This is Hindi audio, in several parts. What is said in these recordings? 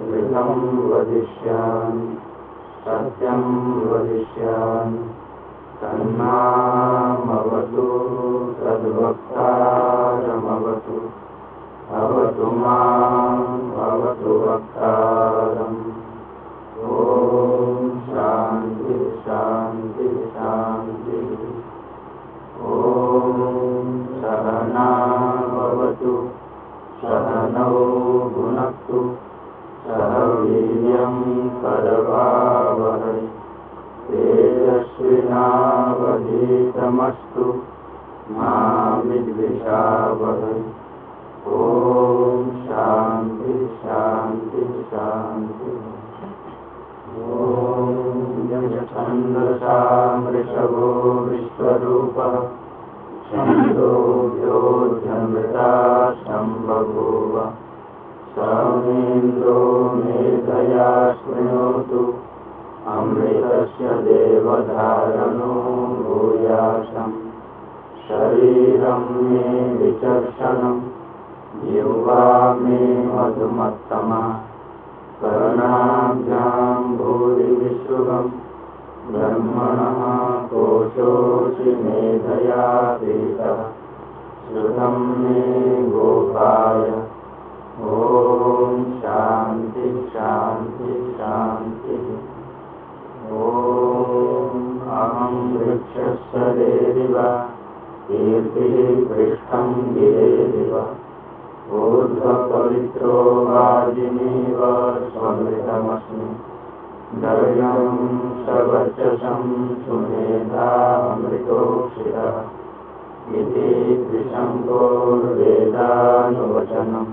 ऋतं वदिष्यामि सत्यं वदिष्यामि। तन्नामवतु तद्वक्तारमवतु भवतु माम् भवतु वक्तारम्। ॐ शान्ति शान्ति शान्तिः। ॐ सहना भवतु सहनौ भुनक्तु वीर्यं करवावहै तेजस्विनावधीतमस्तु मा विद्विषावहै। ॐ शान्ति शान्ति शान्ति। ॐ छन्दसामृषभो विश्वरूपः। छन्दोभ्योऽध्यमृता सम्बभूव समेन्द्रो मेधया शृणोतु अमृतस्य देवधारणो भूयासम् शरीरं मे विचर्षणम् जिह्वा मे मधुमत्तमा। कर्णाभ्यां भूरिविश्रुवम् ब्रह्मणः कोशोऽसि मेधया पीतः श्रुतं मे गोपाय ॐ शान्ति शान्ति शान्तिः। ॐ अहं वृक्षस्वरेरिव कीर्तिः पृष्ठं गिरेरिव ऊर्ध्वपवित्रो वाजिनीव स्वमृतमस्मि। दर्यं सवर्चसं सुमेधामृतोक्षितः इति त्रिशङ्कोर्वेदानुवचनम्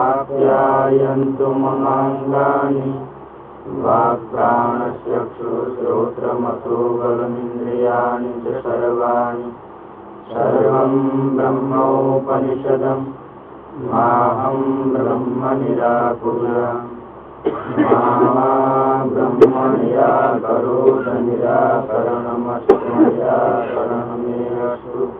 आप्यायन्तु ममाङ्गानि वाक्प्राणश्चक्षुश्रोत्रमतो बलमिन्द्रियाणि च सर्वाणि। सर्वं ब्रह्मोपनिषदम्। माहं ब्रह्म निराकुर्या मा ब्रह्म निराकरोष निराकरणमस्तु निराकरणमेरस्तु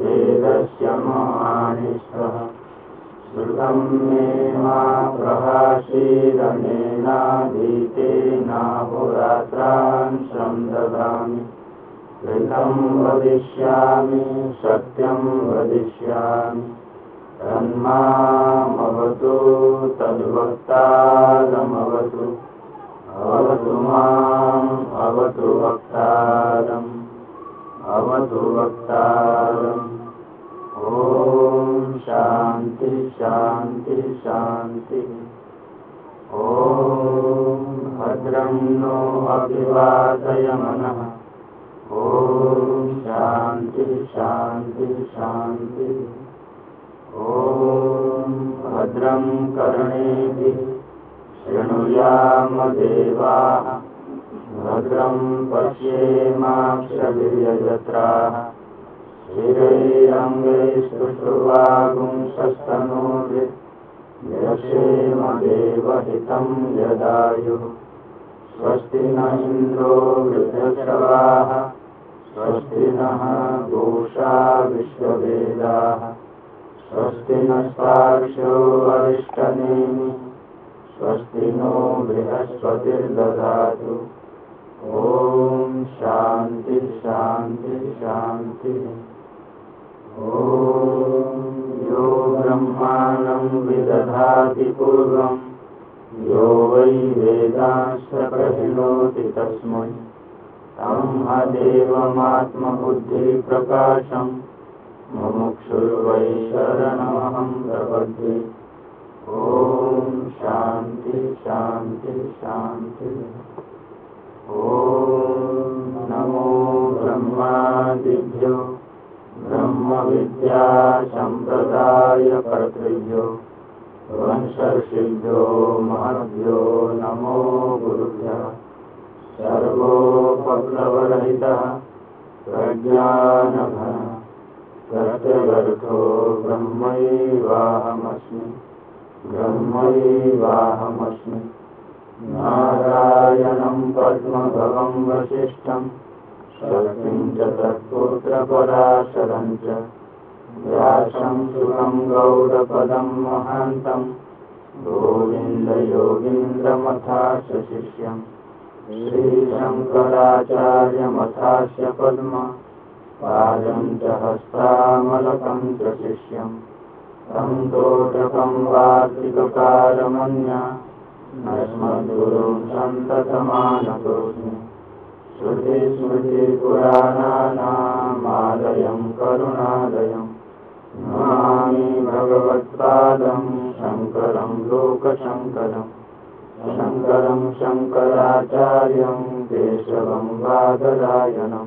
वेदस्य मानिष्ठः श्रुतं मे मा प्रभाषीरनेनाधीतेनाहोरात्रान् सन्ददामि ऋतं वदिष्यामि सत्यं वदिष्यामि। तन्मामवतु तद्वक्तारमवतु अवतु माम् अवतु वक्तारम् अवतु वक्तारम्। ॐ शान्ति शान्ति, शान्तिः। ॐ भद्रं नो अभिवादयमनः ॐ शान्ति शान्ति, शान्तिः। ॐ भद्रं कर्णेभिः शृणुयामदेवाः भद्रं पश्येमाक्षभिर्यजत्राः स्थिरैरङ्गैस्तुष्टुवागुंसस्तनूभिर्यशेम देवहितं यदायुः। स्वस्ति न इन्द्रो वृद्धश्रवाः स्वस्ति नः पूषा विश्ववेदाः। स्वस्ति नस्तार्क्ष्यो अरिष्टनेमि स्वस्ति नो बृहस्पतिर्दधातु ॐ शान्ति शान्ति शान्तिः ॐ यो ब्रह्माणं विदधाति पूर्वं। यो वै वेदांश्च प्रहिणोति तस्मै। तं हदेवमात्मबुद्धिप्रकाशम् मुमुक्षुर्वै शरणमहं प्रपद्ये। ॐ शान्ति शान्ति शान्ति नमो ब्रह्मादिभ्यो ब्रह्मविद्यासम्प्रदायकर्तृभ्यो वंशर्षिभ्यो महद्भ्यो नमो गुरुभ्यः सर्वोपप्लवरहितः प्रज्ञानघनः सत्यगर्थो ब्रह्मैवाहमस्मि ब्रह्मैवाहमस्मि नारायणं पद्मभवं वसिष्ठं शक्तिं च तत्पुत्रपराशरं च। व्यासं सुखं गौडपदं महान्तं गोविन्दयोगीन्द्रमथाश शिष्यम् श्रीशङ्कराचार्यमथास्य पद्म पादं च हस्तामलकं च शिष्यम् तं तोटकं वार्तिककारमन्या अस्मद्गुरुं सन्ततमानतोऽस्मि श्रुतिस्मृतिपुराणानामालयं करुणालयं नमामि भगवत्पादं शङ्करं लोकशङ्करम् शङ्करं शङ्कराचार्यं केशवं बादरायणं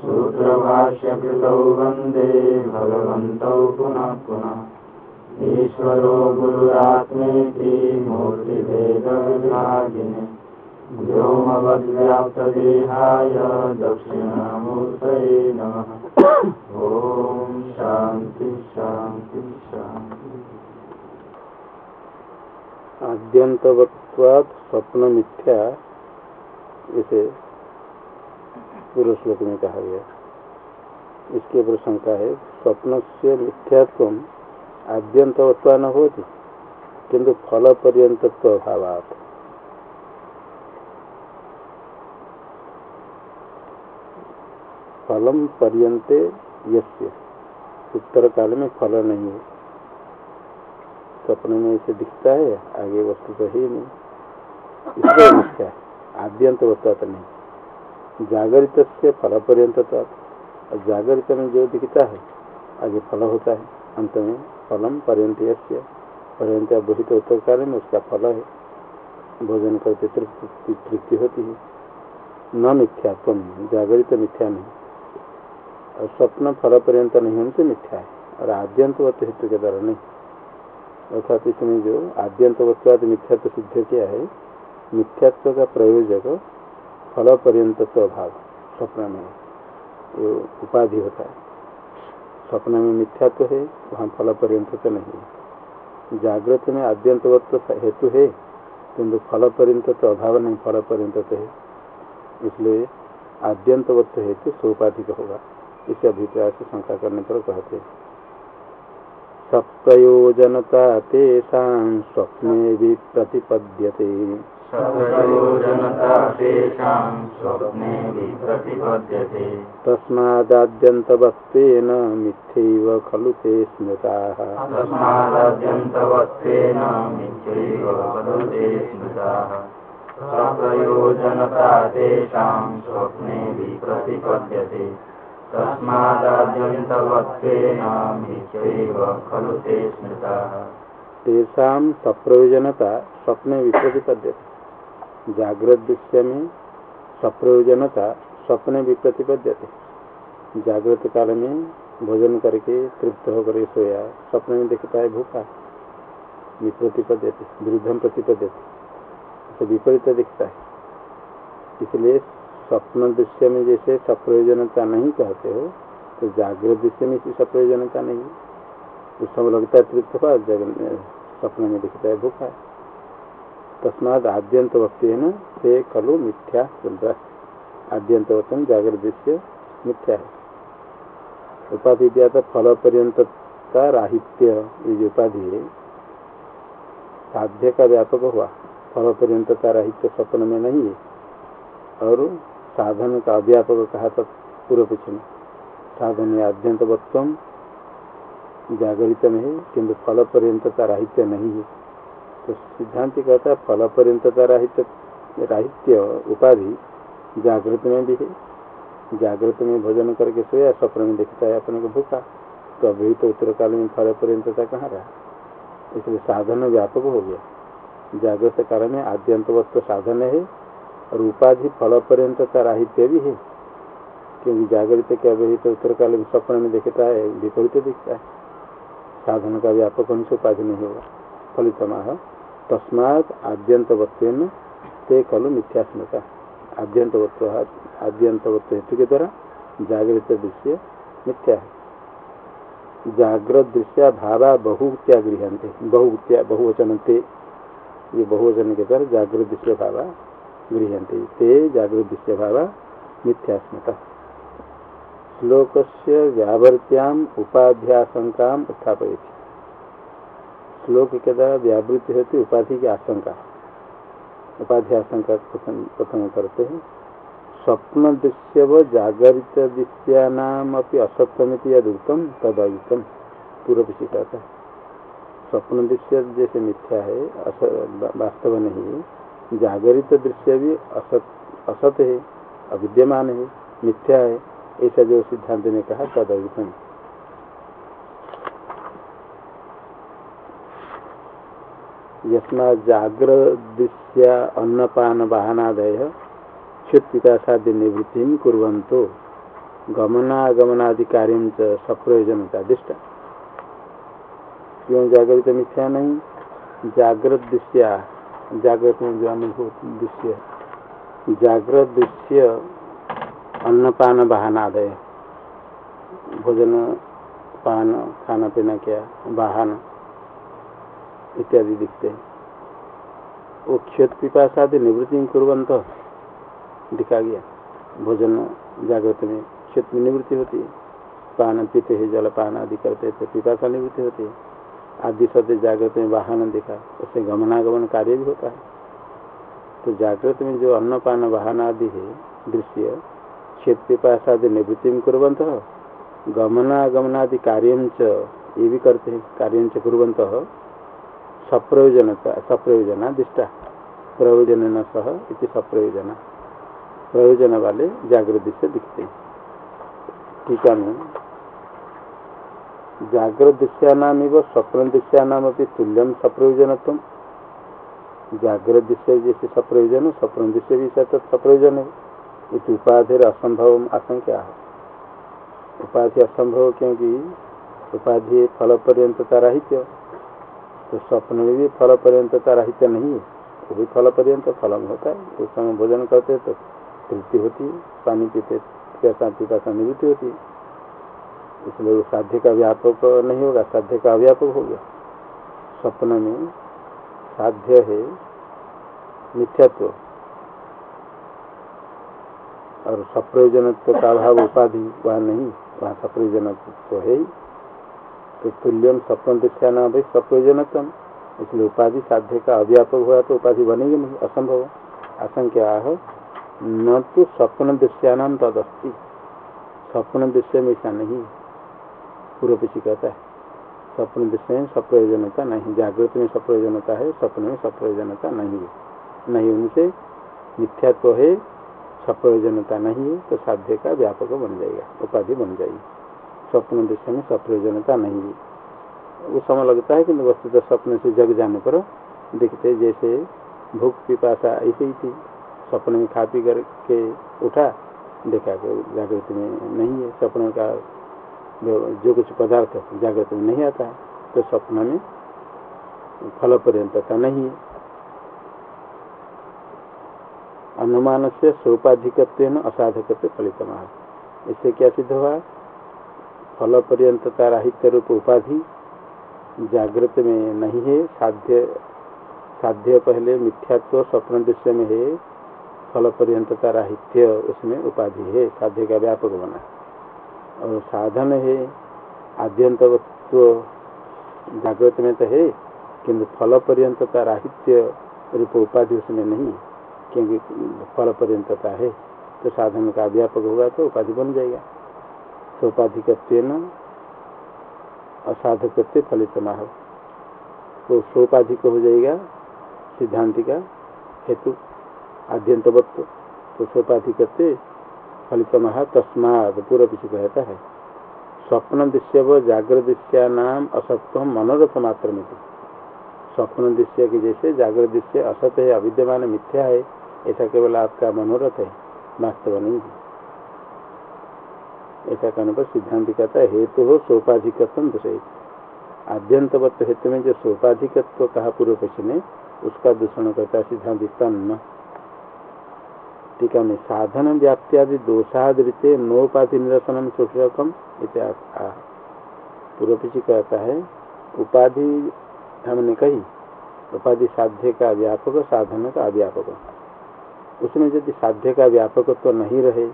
सूत्रभाष्यकृतौ वन्दे भगवन्तौ पुनः पुनः ईश्वरो गुरुरात्मेति मूर्तिभेदविभागिने व्योमवद्व्याप्तदेहाय दक्षिणामूर्तये नमः। ॐ शान्ति शान्ति शान्ति आद्यंतवत्वाद स्वप्न मिथ्या इसे पूर्व श्लोक में कहा गया। इसके ऊपर शंका है स्वप्न से मिथ्यात्व आद्यंतवत्वा न होती किंतु फल पर्यंतत्व अभावात। फलम पर्यंते यस्य उत्तर काल में फल नहीं है। सपने में इसे दिखता है, आगे वस्तु तो ही नहीं। इसलिए मिथ्या आद्यंत होता तो नहीं। जागरित से फल पर्यंत तो जागरित में जो दिखता है, आगे फल होता है, अंत में फलम पर्यंत पर्यंत बोहित उत्तर काल में उसका फल है। भोजन करते तृप्ति तृप्ति होती है। न मिथ्यात्व जागरित मिथ्या नहीं। और स्वप्न फल पर्यंत नहीं होने से मिथ्या है। और आद्यंतवत हेतु के द्वारा नहीं। अर्थात इसमें जो आद्यंतवत्वाद मिथ्यात्व सिद्ध किया है, मिथ्यात्व का प्रयोजक फल पर्यंत स्वभाव स्वप्न में उपाधि होता है। स्वप्न में मिथ्यात्व है, वहाँ फल पर्यंत तो नहीं जागृत में आद्यंतवत्व हेतु है, किंतु फल पर्यंत तो अभाव नहीं फल पर्यंत तो है। इसलिए आद्यंतवत्व हेतु सोपाधिक होगा, इस अभिप्राय से शंका करने पर कहते सप्रयोजनता तेषां स्वप्ने भी प्रतिपद्यते तस्मादाद्यन्तवत्वेन मिथ्यैव खलु ते स्मृताः। ते तेषां स्वप्ने विप्रतिपद्यते तस्मादाद्यन्तवत्वेन मिथ्यैव खलु ते स्मृताः। तेषां सप्रयोजनता स्वप्ने विप्रतिपद्यते जागृत दृश्य में सप्रयोजनता स्वप्ने विप्रतिपद्यते जागृत काल में भोजन करके तृप्त होकर सोया स्वप्न में देखता है भूखा। विप्रतिपद्यते विरुद्धम प्रतिपद्यते तो विपरीत दिखता है। इसलिए स्वप्न दृश्य में जैसे सप्रयोजनता नहीं कहते हो तो जागृत दृश्य में इसी सप्रयोजनता नहीं। उस समय लगता है तृप्त हुआ स्वप्न में दिखता है भूखा। तस्माद आद्यंत वक्तेन से खलु मिथ्या सुंदर आद्यंत वक्तन जागृत दृश्य मिथ्या। है उपाधि दिया था फल पर्यंतता राहित्य ये जो उपाधि है साध्य का व्यापक हुआ। फल पर्यंतता राहित्य स्वप्न में नहीं। है और साधन का अव्यापक कहा था पूर्व पक्ष में साधन आद्यंत वक्तम जागरित में है किंतु फल पर्यंतता राहित्य नहीं। है तो सिद्धांत कहता है फल पर्यंतता राहित्य राहित्य उपाधि जागृत में भी है। जागृत में भोजन करके सोया, स्वप्न में दिखता है अपने को भूखा। तो अभी तो उत्तर काल में फल पर्यंतता कहाँ रहा? इसलिए साधन व्यापक हो गया। जागृत काल में आद्यंत वक्त साधन है और उपाधि फल पर्यंतता राहित्य भी है। क्योंकि जागृत के तो उत्तर काल में स्वप्न में दिखता है, विपरीत दिखता है। साधन का व्यापक से उपाधि नहीं होगा। फलितमाह तस्मात आद्यंत वत्व ते खलु मिथ्यास्मता आद्यंत वत्व आद्यंत वत्व हेतु के द्वारा जागृत दृश्य मिथ्या। है जागृत दृश्य भावा बहुत्या गृहते बहुत्या बहुवचन ते ये बहुवचन के द्वारा जागृत दृश्य भावा गृहते ते जागृत दृश्य भावा मिथ्यास्मता श्लोक से व्यावृत्याम उपाध्याशंका उत्थापयती। श्लोक के द्वारा व्यावृत्ति होती उपाधि की आशंका। उपाधि आशंका प्रथम करते हैं। स्वप्न दृश्य व जागरित दृश्यानाम अपनी असत्यमित यद उत्तम तद अयुतम पूर्व कहता है स्वप्न दृश्य जैसे मिथ्या है वास्तव नहीं है। जागरित दृश्य भी असत असत है, अविद्यमान है, मिथ्या है, ऐसा जो सिद्धांत ने कहा तद यस्मा जागृदृश्य अन्नपान वाहनादय क्षुत्पितासाद्य निवृत्ति कुरंतो गमनागमनादि कार्य सप्रयोजनता दृष्टा। क्यों जागृत मिथ्या नहीं। जागृत दृश्य जागृत में जो अनुभव दृश्य जागृत दृश्य अन्नपान वाहनादय भोजन पान खाना पीना क्या वाहन। इत्यादि दिखते हैं। वो क्षत पिपाशादि निवृत्ति कुरंत दिखा गया। भोजन जागृत में क्षेत्र में निवृत्ति होती है। पान पीते हैं, जलपान आदि करते तो पिपाशा निवृत्ति होती है। आदि सत्य जागृत में वाहन दिखा, उससे गमनागमन कार्य भी होता है। तो जागृत में जो अन्नपान वाहन आदि है, दृश्य क्षेत्र पिपाशादि निवृत्ति में कुरंत गमनागमनादि कार्य ये भी करते हैं। कार्य कुरंत सप्रयोजनता, सप्रयोजना दिष्टा। प्रयोजन न सह इति सप्रयोजना। प्रयोजन वाले जागृत से दिखते हैं। टीका में जागृत दृश्यानाम स्वप्न दृश्यानाम तुल्यम सप्रयोजन जागृत दृश्य जैसे सप्रयोजन, स्वप्न दृश्य भी सप्रयोजन है। इस उपाधि असंभव आशंका है। उपाधि असंभव क्योंकि उपाधि फल पर्यंतता राहित्य। तो स्वप्न में भी फल पर्यंतता राहित्य नहीं है वो भी फल पर्यंत फल होता है। उस समय भोजन करते तो तृप्ति होती है, पानी पीते कैसा पिपासा निवृत्ति होती है। इसलिए वो साध्य का व्यापक नहीं होगा, साध्य का अव्यापक हो गया। स्वप्न में साध्य है मिथ्यात्व। और सप्रयोजनत्व का अभाव उपाधि वहाँ नहीं, वहाँ सप्रयोजनत्व तो है ही। तो तुल्यम स्वप्न दृष्टिया न भाई सप्रयोजनत्म इसलिए उपाधि साध्य का अव्यापक हुआ तो उपाधि बनेगी नहीं, असंभव आशंका न तो स्वप्न दृश्यानाम तदस्ती। स्वप्न दृश्य में ऐसा नहीं पूर्व पीछे कहता है स्वप्न दृश्य में सप्रयोजनता नहीं, जागृत में सप्रयोजनता है स्वप्न में सप्रयोजनता नहीं है। नहीं उनसे मिथ्यात्व है सप्रयोजनता नहीं है तो साध्य का व्यापक बन जाएगा, उपाधि बन जाएगी। स्वप्न दृश्य में सप्रयोजनता नहीं है। वो समय लगता है कि वस्तु तो स्वप्न से जग जाने पर दिखते जैसे भूख पिपासा ऐसे ही थी। स्वप्न में खा पी करके उठा, देखा कि जागृत में नहीं है। स्वप्न का जो कुछ पदार्थ जागृत में नहीं आता तो स्वप्न में फल पर्यंतता नहीं है। अनुमान से सोपाधिक असाधक फलित इससे क्या सिद्ध हुआ? फल पर्यंतता राहित्य रूप उपाधि जागृत में नहीं है, साध्य साध्य पहले मिथ्यात्व स्वप्न दृश्य में है फल पर्यंतता राहित्य उसमें उपाधि है, साध्य का व्यापक बना और साधन है आद्यंतवत्व जागृत में तो है, किंतु फल पर्यंतता राहित्य रूप उपाधि उसमें नहीं, क्योंकि फल पर्यंतता है तो साधन का व्यापक होगा तो उपाधि बन जाएगा। सोपाधिकत्व असाधकत्व फलित माह तो सोपाधिक हो जाएगा सिद्धांति का हेतु आद्यंतवत्व। तो सोपाधिक फलित महा तस्माद पूर्व पीछे कहता है स्वप्न दृश्य व जागृत दृश्या नाम असत्व मनोरथ मात्र में स्वप्न दृश्य के जैसे जागृत दृश्य असत है, अविद्यमान मिथ्या है, ऐसा केवल आपका मनोरथ है, वास्तव नहीं है। ऐसा कहने पर सिद्धांत कहता है, हेतु हो सोपाधिकत्व दूषित आद्यंतवत्व हेतु में जो सोपाधिकत्व कहा पूर्व पक्ष ने, उसका दूषण करता है सिद्धांत तन्न टीका में साधन व्याप्त्यादि दोषादृत्य नोपाधि निरसनम शोषकम इत्यादि पूर्व पीछे कहता है, उपाधि हमने कही, उपाधि साध्य का व्यापक, साधन का अव्यापक उसमें यदि साध्य का व्यापक तो नहीं रहे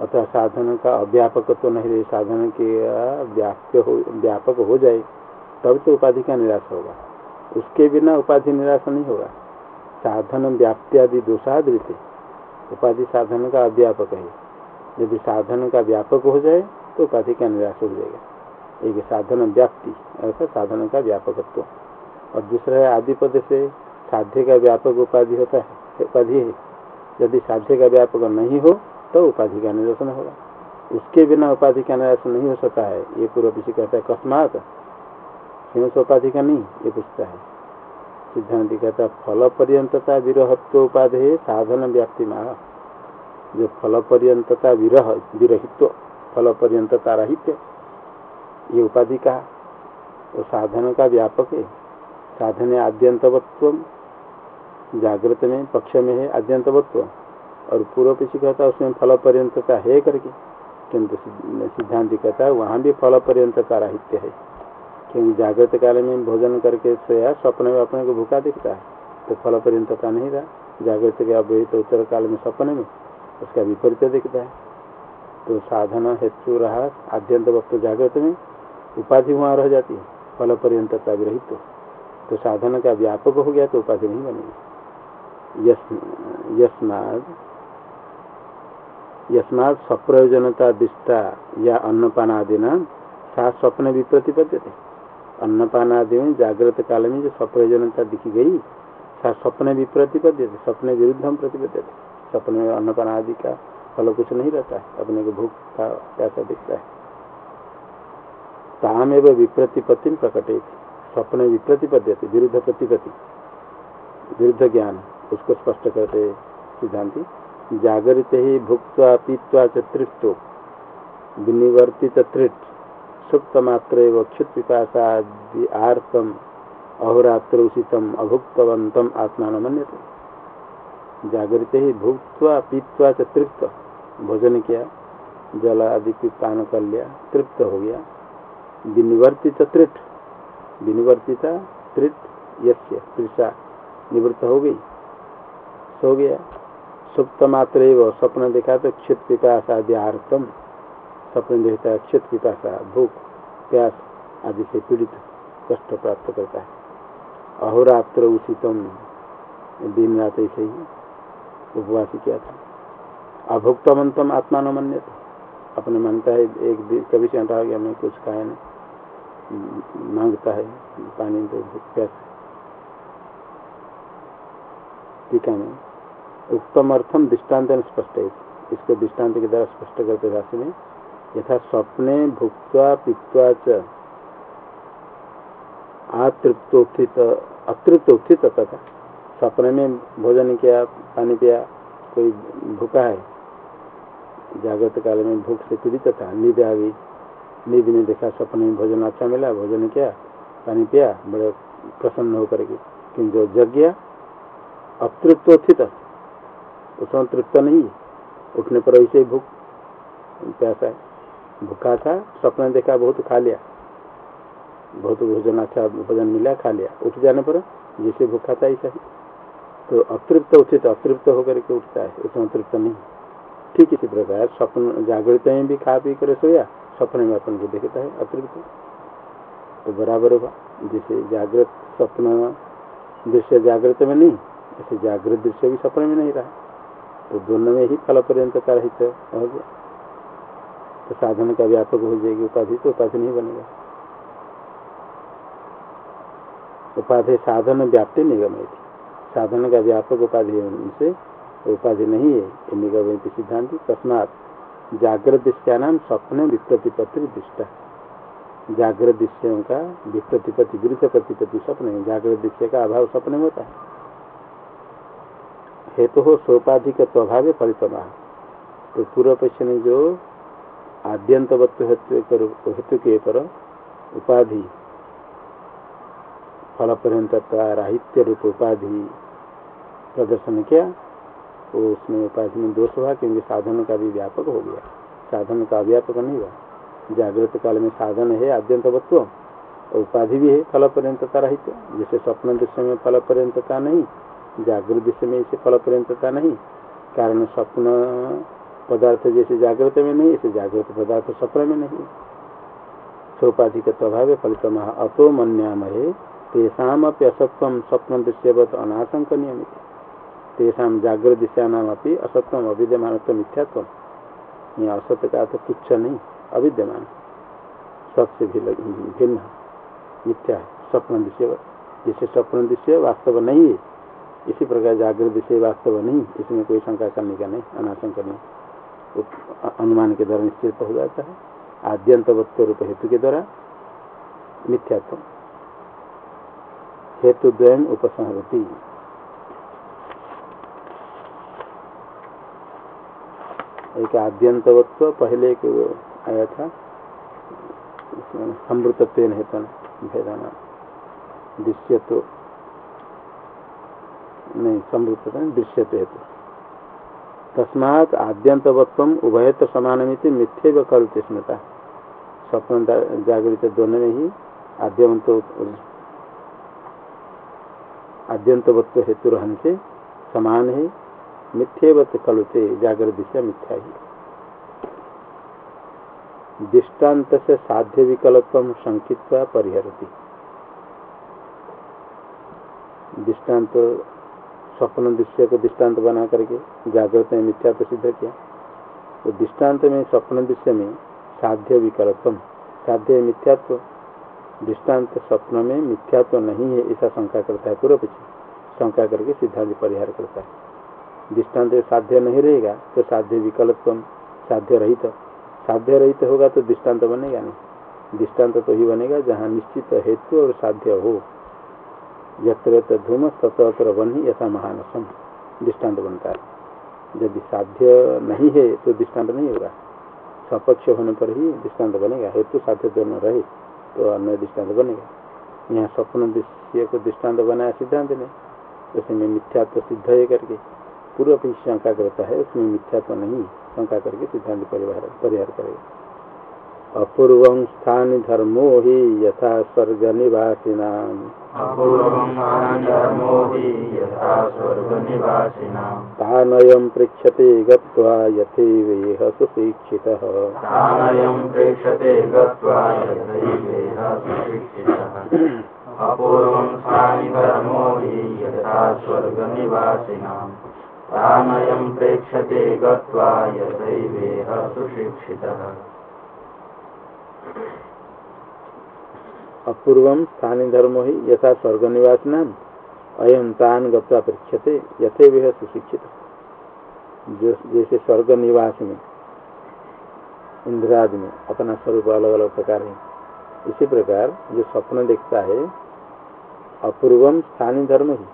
अथवा साधन का अव्यापक तो नहीं रहे, साधन के व्याप्य हो, व्यापक हो जाए, तब तो उपाधि का निराश होगा। उसके बिना उपाधि निराश नहीं होगा। साधन व्याप्त्यादि दोषादृत उपाधि साधन का अव्यापक है। यदि साधन का व्यापक हो जाए तो उपाधि का निराश हो जाएगा। एक साधन व्याप्ति, अर्थात साधन का व्यापकत्व। और दूसरा है आदि पद से साध्य का व्यापक उपाधि होता है, उपाधि है। यदि साध्य का व्यापक नहीं हो तो उपाधि का निरसन होगा। उसके बिना उपाधि का निरसन नहीं हो सकता है। ये पूर्व पीछे कहता है अकस्मात क्यों से उपाधि का नहीं, ये पूछता है। सिद्धांत कहता है फल पर्यंतता विरहत्व उपाधि साधन व्याप्ति माह जो फल पर्यंतता विरह, विरहित्व फल पर्यंतता रहित्य, ये उपाधि का, वो साधन का व्यापक है। साधन आद्यंतवत्व, जागृत में, पक्ष में है आद्यंतवत्व। और पूर्व पीछे कहता है, उसमें फल पर्यंतता है करके। किंतु सिद्धांत कहता है, वहाँ भी फल पर्यंत का राहित्य है। क्योंकि जागृत काल में भोजन करके सोया, स्वप्न में अपने को भूखा दिखता है। तो फल पर्यंतता नहीं रहा। जागृत के अव्यहित उत्तर काल में सपने में, उसका विपरीत दिखता है। तो साधन हेतु रहा, आद्यंत वक्त जागृत में, उपाधि वहाँ रह जाती है। फल पर्यंतता विरहित तो साधन का व्यापक हो गया तो उपाधि नहीं बनेगी। यस्माद यस्मात सप्रयोजनता दिष्टा, या अन्नपान आदि न सा स्वप्न भी प्रतिपद्य थे अन्नपान आदि में जागृत काल में जो सप्रयोजनता दिखी गई, सा स्वप्न भी प्रतिपद्य थे स्वप्न विरुद्ध हम प्रतिपद्य थे स्वप्न में अन्नपान आदि का फल कुछ नहीं रहता है, अपने को भूख का कैसा दिखता है। ताम विप्रतिपत्ति प्रकटे स्वप्न विप्रतिपद्य थे विरुद्ध प्रतिपत्ति, विरुद्ध ज्ञान, उसको स्पष्ट करते सिद्धांति। जागरित ही भुक्वा पीवा च तृप्तो विनिवर्तित तृट सुप्त मात्र क्षुत पिपाशादि आर्तम अहोरात्र उषितम अभुक्तवंतम आत्मा मन्यते जागृत ही भुक्वा पीवा च तृप्त भोजन किया, जल आदि पान कर लिया, तृप्त हो गया। विनिवर्तित तृट विनिवर्तिता तृट यस्य, तृषा। निवृत्त हो गई। सो गया। सुप्त मात्र स्वप्न देखा तो क्षित पिपाशा आदि आर्तम स्वप्न देखता है क्षित पिपाशा भूख, प्यास आदि से पीड़ित, कष्ट प्राप्त करता है। अहोरात्र उषितम दिन रात ऐसे ही उपवास किया था। अभुक्तमंतम आत्मा न मन्य अपने मानता है, एक दिन कभी से हटा गया, मैं कुछ खाया नहीं। माँगता है, पानी तो प्यास। टीका में उत्तम अर्थम दृष्टांत स्पष्ट है इसको दृष्टांत के द्वारा स्पष्ट करते राशि में, यथा स्वप्ने भुक्वा पीवा च आतृप्तोत्थित, अतृप्तोत्थित तथा। सपने में भोजन किया, पानी पिया, कोई भूखा है, जागृत काल में भूख से पीड़ित था नींद आ गई। नींद में देखा सपने में भोजन अच्छा मिला, भोजन किया, पानी पिया, बड़े प्रसन्न होकर के, किंतु जग गया, अतृप्तोत्थित। उसमें तृप्त नहीं उठने पर ऐसे ही भूख, प्यासा है। भूखा था सपने देखा, बहुत खा लिया। बहुत भोजन अच्छा भोजन मिला, खा लिया। उठ जाने पर जैसे भूखा था ऐसा ही। तो अतृप्त उठे तो अतृप्त होकर के उठता है, उसमें अतृप्त नहीं। ठीक इसी प्रकार स्वप्न जागृत में भी, खा पी कर सोया, स्वप्न में अपन को देखता है अतृप्त। तो बराबर होगा जैसे जागृत स्वप्न दृश्य जागृत में नहीं, ऐसे जागृत दृश्य भी सपने में नहीं रहा। तो दोनों में ही फल पर्यंत का रहित हो गया तो साधन का व्यापक हो जाएगी, उपाधि तो उपाधि नहीं बनेगा। उपाधि साधन व्याप्ति निगम है साधन का व्यापक उपाधि से उपाधि नहीं है। निगम सिद्धांत तस्मात जागृत दृश्या नाम स्वप्न विप्रतिपत्ति दृष्टा। जागृत दृश्यों का विप्रतिपत्ति विरुद्ध प्रतिपत्ति स्वप्न है। जागृत दृश्य का अभाव स्वप्न में होता है। हेतु हो सोपाधिक स्वभाव फलितमा। तो पूर्व पक्ष ने जो आद्यंतवत्व हेतु हेतु के पर उपाधि फल पर्यंतता राहित्य रूप उपाधि प्रदर्शन किया तो उसमें उपाधि में दोष हुआ, क्योंकि साधन का भी व्यापक हो गया। साधन का व्यापक नहीं हुआ। जागृत काल में साधन है आद्यंतवत्व उपाधि भी है फल पर्यंतता राहित्य। जैसे स्वप्न दृश्य में फल पर्यंतता नहीं जागृत दृश्य में इसे फल पर्यंतता नहीं। कारण स्वप्न पदार्थ जैसे जागृत में नहीं, ऐसे जागृत पदार्थ स्वप्न में नहीं। सोपाधिक स्वभाव फलित अतो मन्यामहे, तेषाम असत्व स्वप्न दृश्यवत अनाशंक नियमित तेषा जागृत अपनी असत्व अविद्यमान मिथ्यात्व यहाँ असत्य का अर्थ तुच्छ नहीं, अविद्यमान। सबसे भिन्न। मिथ्या स्वप्न दृश्य जिसे स्वप्न दृश्य वास्तव नहीं है इसी प्रकार जागृत विषय वास्तव नहीं, इसमें कोई शंका करने का नहीं, अनाशंका नहीं अनुमान के द्वारा निश्चित हो जाता है। आद्यंतवत्व रूप हेतु के द्वारा मिथ्यात्व। हेतु द्वयम उपसंहति एक आद्यंतवत्व पहले एक आया था समृतत्व हेतु भेदाना। दृश्यत्व। नहीं समृत दृश्यते तस्मात आद्यंतवत्व उभयत समान मिथ्य व कलते स्मृता। स्वप्न जागृत दोनों में ही आद्यंत आद्यंतवत्व हेतु रहने से समान है मिथ्यवत कलुते जागृत दिशा मिथ्या ही। दृष्टांत से साध्य विकल्प संकित परिहरती। दृष्टांत स्वप्न दृश्य को दृष्टांत बना करके जागृत में मिथ्या तो सिद्ध किया। तो दृष्टांत में स्वप्न दृश्य में साध्य विकल्पम, साध्य मिथ्यात्व। दृष्टांत स्वप्न में मिथ्यात्व नहीं है, ऐसा शंका करता है पूर्व पीछे शंका करके सिद्धांत परिहार करता है। दृष्टांत साध्य नहीं रहेगा तो साध्य विकल्प साध्य रहित। साध्य रहित होगा तो दृष्टांत बनेगा नहीं। दृष्टांत तो ही बनेगा जहाँ निश्चित हेतु और साध्य हो। यत्र धूम तत्र बनी ऐसा महानसम दृष्टांत बनता है। यदि साध्य नहीं है तो दृष्टांत नहीं होगा। सपक्ष होने पर ही दृष्टांत बनेगा। हेतु साध्य दोनों रहे तो अन्य दृष्टांत बनेगा। यहाँ स्वप्न दृश्य को दृष्टांत बनाया सिद्धांत ने, उसमें मिथ्यात्व सिद्ध है करके। पूर्व भी शंका करता है, उसमें मिथ्यात्व नहीं, शंका करके सिद्धांत परिवार परिहार करेगा। अपूर्व स्थान धर्मो ही यथा स्वर्ग निवासीना तानयं पृच्छते गत्वा यथैवेह सुशिक्षितः। प्रेक्षते गत्वा प्रेक्षते यथैवेह सुशिक्षितः। अपूर्व स्थानीय धर्म ही यथा स्वर्ग निवास नाम अयम तान पृछते यथे वह सुशिक्षित। जैसे स्वर्ग निवास में इंद्राज में अपना स्वरूप अलग अलग प्रकार है। इसी प्रकार जो स्वप्न देखता है अपूर्वम स्थानीय धर्म ही,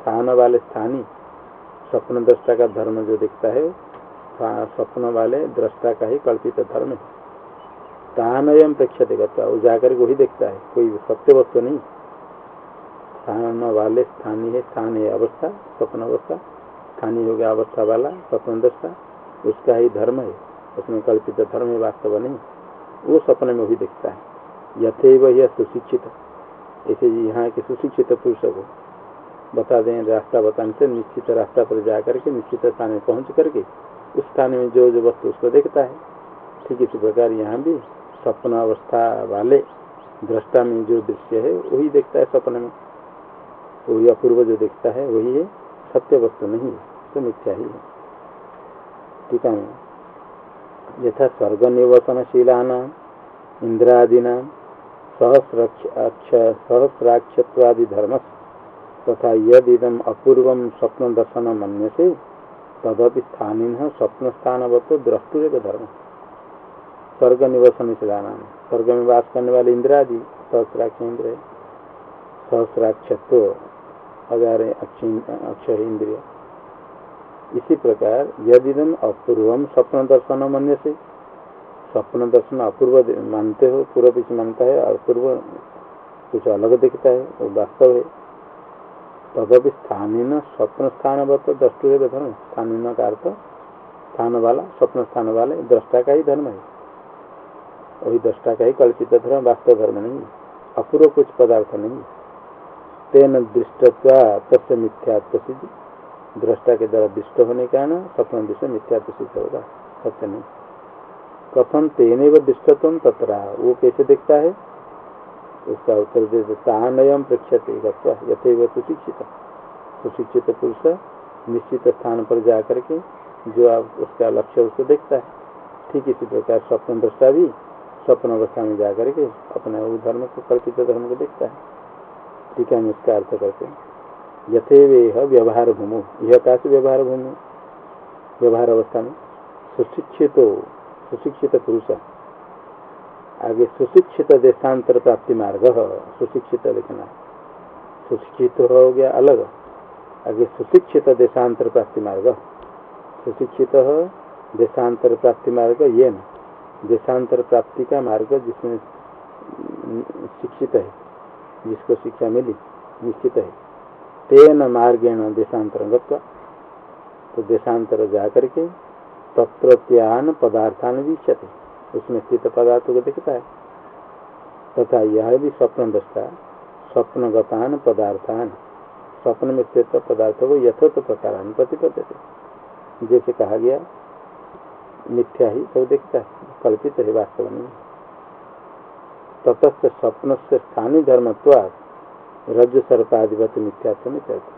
स्थान वाले स्थानीय स्वप्न दृष्टा का धर्म जो देखता है स्वप्न वाले दृष्टा का ही कल्पित धर्म है। स्थानयम प्रेक्षते करता वो जाकर वही देखता है, कोई सत्य वस्तु नहीं। स्थान वाले स्थानीय स्थान है अवस्था, स्वप्न अवस्था, स्थानीय हो गया अवस्था वाला, स्वप्न दशा उसका ही धर्म है, उसमें कल्पित धर्म है, वास्तव नहीं। वो सपने में वही देखता है। यथे वह सुशिक्षित। ऐसे यहाँ के सुशिक्षित पुरुष को बता दें, रास्ता बताने से निश्चित रास्ता पर जा करके निश्चित स्थान में पहुँच करके, उस स्थान में जो जो वस्तु उसको देखता है, ठीक इसी प्रकार यहाँ भी स्वप्न अवस्था वाले दृष्टा में जो दृश्य है, वही देखता है स्वप्न में। वही अपूर्व जो देखता है, वही है। सत्य वस्तु नहीं तो मिथ्या ही है। ठीक है। यथा स्वर्ग निवसनशीलाना इंद्रादीना सहस्राक्षत्वादि धर्म तथा यद इदम अपूर्व स्वप्न दर्शन मन से तदपि स्थानीन स्वप्न स्थानवत द्रष्टुर धर्म। स्वर्ग निवसन शिलाना स्वर्ग में वास करने वाले इंद्रादि सहस्राक्ष इंद्र सहस्राक्षत्व हज़ार अक्षर इंद्रिय। इसी प्रकार यदिदम अपूर्वम स्वप्न दर्शन मन से स्वप्न दर्शन अपूर्व मानते हो, पूर्व पीछे मानता है, और पूर्व कुछ अलग दिखता है, वो वास्तव है। तदपि स्थानीन स्वप्न स्थान वत दृष्टि धर्म। स्थानीन का अर्थ, स्थान वाला, स्वप्न स्थान वाले, दृष्टा का ही धर्म है। वही दृष्टा का ही कल्पित धर्म वास्तव धर्म नहीं अपूर्व कुछ पदार्थ नहीं तेन दृष्टत्वा तस्य मिथ्यात्व सिद्धि। दृष्टा के द्वारा दृष्ट होने का ना स्वप्न दृश्य मिथ्यात्व सिद्ध होगा। सत्य नहीं। कथम तेन व दृष्टत्व तथा वो कैसे देखता है? उसका उत्तर देते तानयम प्रेक्षते यथे सुशिक्षित। सुशिक्षित पुरुष निश्चित स्थान पर जा करके जो आप उसका लक्ष्य उसको देखता है। ठीक इसी प्रकार स्वप्न दृष्टा भी स्वप्न अवस्था में जाकर के अपने वो धर्म को, कल्पित धर्म को देखता है। ठीक है, हम इसका अर्थ करते हैं। यथे वे व्यवहार भूमि। यह का व्यवहार भूमि? व्यवहार अवस्था में। सुशिक्षित हो सुशिक्षित पुरुष। आगे सुशिक्षित देशांतर प्राप्ति मार्ग। सुशिक्षित लिखना सुशिक्षित हो गया अलग। आगे सुशिक्षित देशांतर प्राप्ति मार्ग। सुशिक्षित देशांतर प्राप्ति मार्ग ये न। देशांतर प्राप्ति का मार्ग जिसमें शिक्षित है, जिसको शिक्षा मिली, निश्चित है। तेन मार्गेण देशांतर तो देशांतर जा करके तत्प्रत्यान पदार्थान वीक्षते। उसमें स्थित पदार्थों को देखता है। तथा यह भी स्वप्न दृष्टा स्वप्न गतान पदार्थान। स्वप्न में स्थित पदार्थों को यथोत प्रकार प्रतिपद्य जैसे कहा गया मिथ्या ही सब देखता है, कल्पित है वास्तव में। ततस्थ स्वप्न से स्थानीय धर्मत्वाद रज सर्पाधिपत मिथ्यात्व में चलते।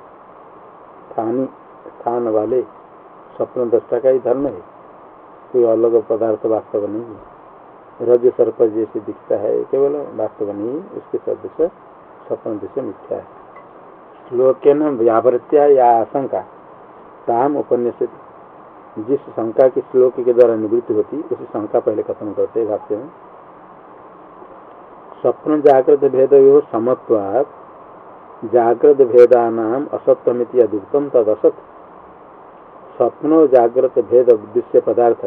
स्थानीय स्थान वाले स्वप्न दृष्टा का ही धर्म है। कोई अलग पदार्थ वास्तव नहीं है। रज सर्प जैसे दिखता है, केवल वास्तव नहीं उसके सदस्य स्वप्न दृश्य मिथ्या है। श्लोक न व्यावृत्या या आशंका। ताम उपन्यासित। जिस शंका की श्लोक के द्वारा निवृत्ति होती, उसी शंका पहले कथन करते भाष्य में। स्वप्न जागृत भेद यो समत्वात्, जागृत भेदा नाम असत्यमिति अधिकतम तद असत स्वप्न जागृत भेद दृश्य पदार्थ,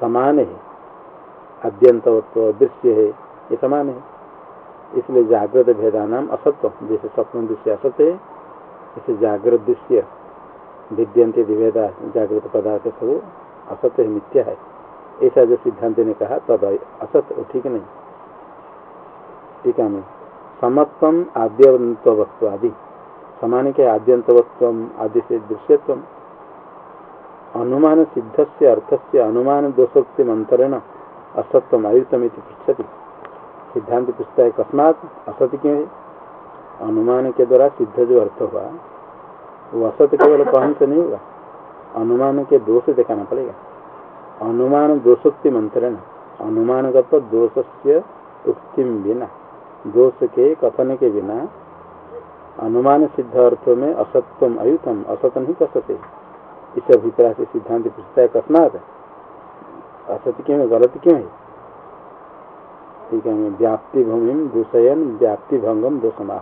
समान है। अद्यंतवत्व दृश्य है, ये समान है। इसलिए जागृत भेदा नाम असत्व जैसे स्वप्न दृश्य असत्य है इसे जागृत दृश्य विद्यंत विभेदा जागृत पदार्थ सब असत्य है मिथ्या है। ऐसा जो सिद्धांत ने कहा तद असत्य ठीक नहीं। टीका में। समत्व आद्यंतवत्व आदि समान के आद्यंतवत्व, आदि से दृश्यत्व। अनुमान सिद्ध से अर्थ से अनुमान दोषोक्ति मंत्रेण असत्व आयुतम पृछति सिद्धांत पूछता है, कस्मात असत्य क्यों है? अनुमान के द्वारा सिद्ध जो अर्थ हुआ वो असत्य केवल कहन से नहीं होगा अनुमान के दोष दिखाना पड़ेगा। अनुमान दोषोक्ति मंत्रेण अनुमान दोष से उक्ति बिना, दोष के कथन के बिना अनुमान सिद्ध अर्थों में असत्यम अयुतम असत नहीं कर सकते इस अभिप्राय से सिद्धांत पूछता है, कस्मात? असत्य क्यों है? गलत क्यों है? ठीक है व्याप्ति भूमि, दूषयन, व्याप्ति भंगम दोषमाह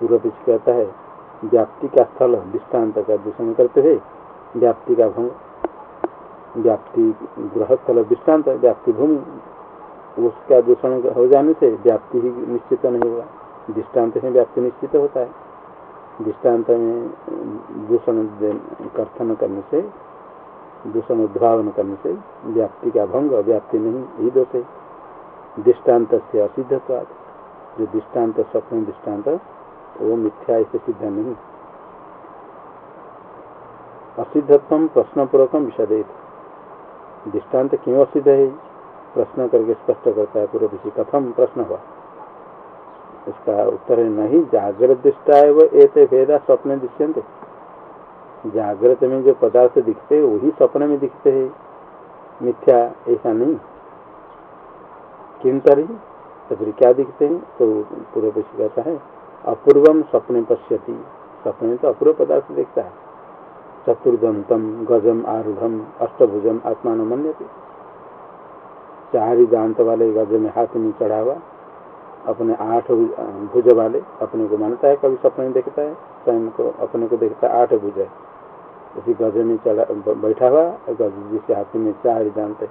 पूर्व कहता है व्याप्ति का स्थल दृष्टांत का दूषण करते हुए व्याप्ति का भंग व्याप्ति ग्रह स्थल दृष्टांत व्याप्ति भूमि, उसका दूषण हो जाने से व्याप्ति ही निश्चित नहीं होगा। दृष्टांत में व्याप्ति निश्चित होता है। दृष्टांत में दूषण कर्थन करने से, दूषण उद्भावन करने से व्याप्ति का भंग व्याप्ति नहीं, ही दोष। दृष्टांत से असिद्धत्वाद जो दृष्टांत स्वप्न दृष्टांत वो मिथ्या ऐसे सिद्ध नहीं। असिद्धत्व प्रश्न पूर्वक विषदेत दृष्टांत क्यों असिद्ध है? प्रश्न करके स्पष्ट करता है पूर्व किसी कथम प्रश्न हुआ? इसका उत्तर है नहीं, जागृत दृष्टा है वो एते भेदा स्वप्न दृश्यंत जागृत में जो पदार्थ दिखते हैं, वही स्वप्न में दिखते हैं। मिथ्या ऐसा नहीं। किन तरी तो फिर क्या दिखते हैं? तो पूर्व पक्षी कहता है अपूर्वम स्वप्न पश्यति। स्वप्न तो अपूर्व पदार्थ देखता है। चतुर्दंतम, गजम आरूढ़ अष्टभुजम आत्मान मन्यते। चार ही दांत वाले गज में हाथ में चढ़ा हुआ अपने आठ भुज वाले अपने को मानता है, कभी सपने देखता है, स्वयं को अपने को देखता है, आठ भुज है। उसी गज में चढ़ा बैठा हुआ गज जिसके हाथ में चार दांत है।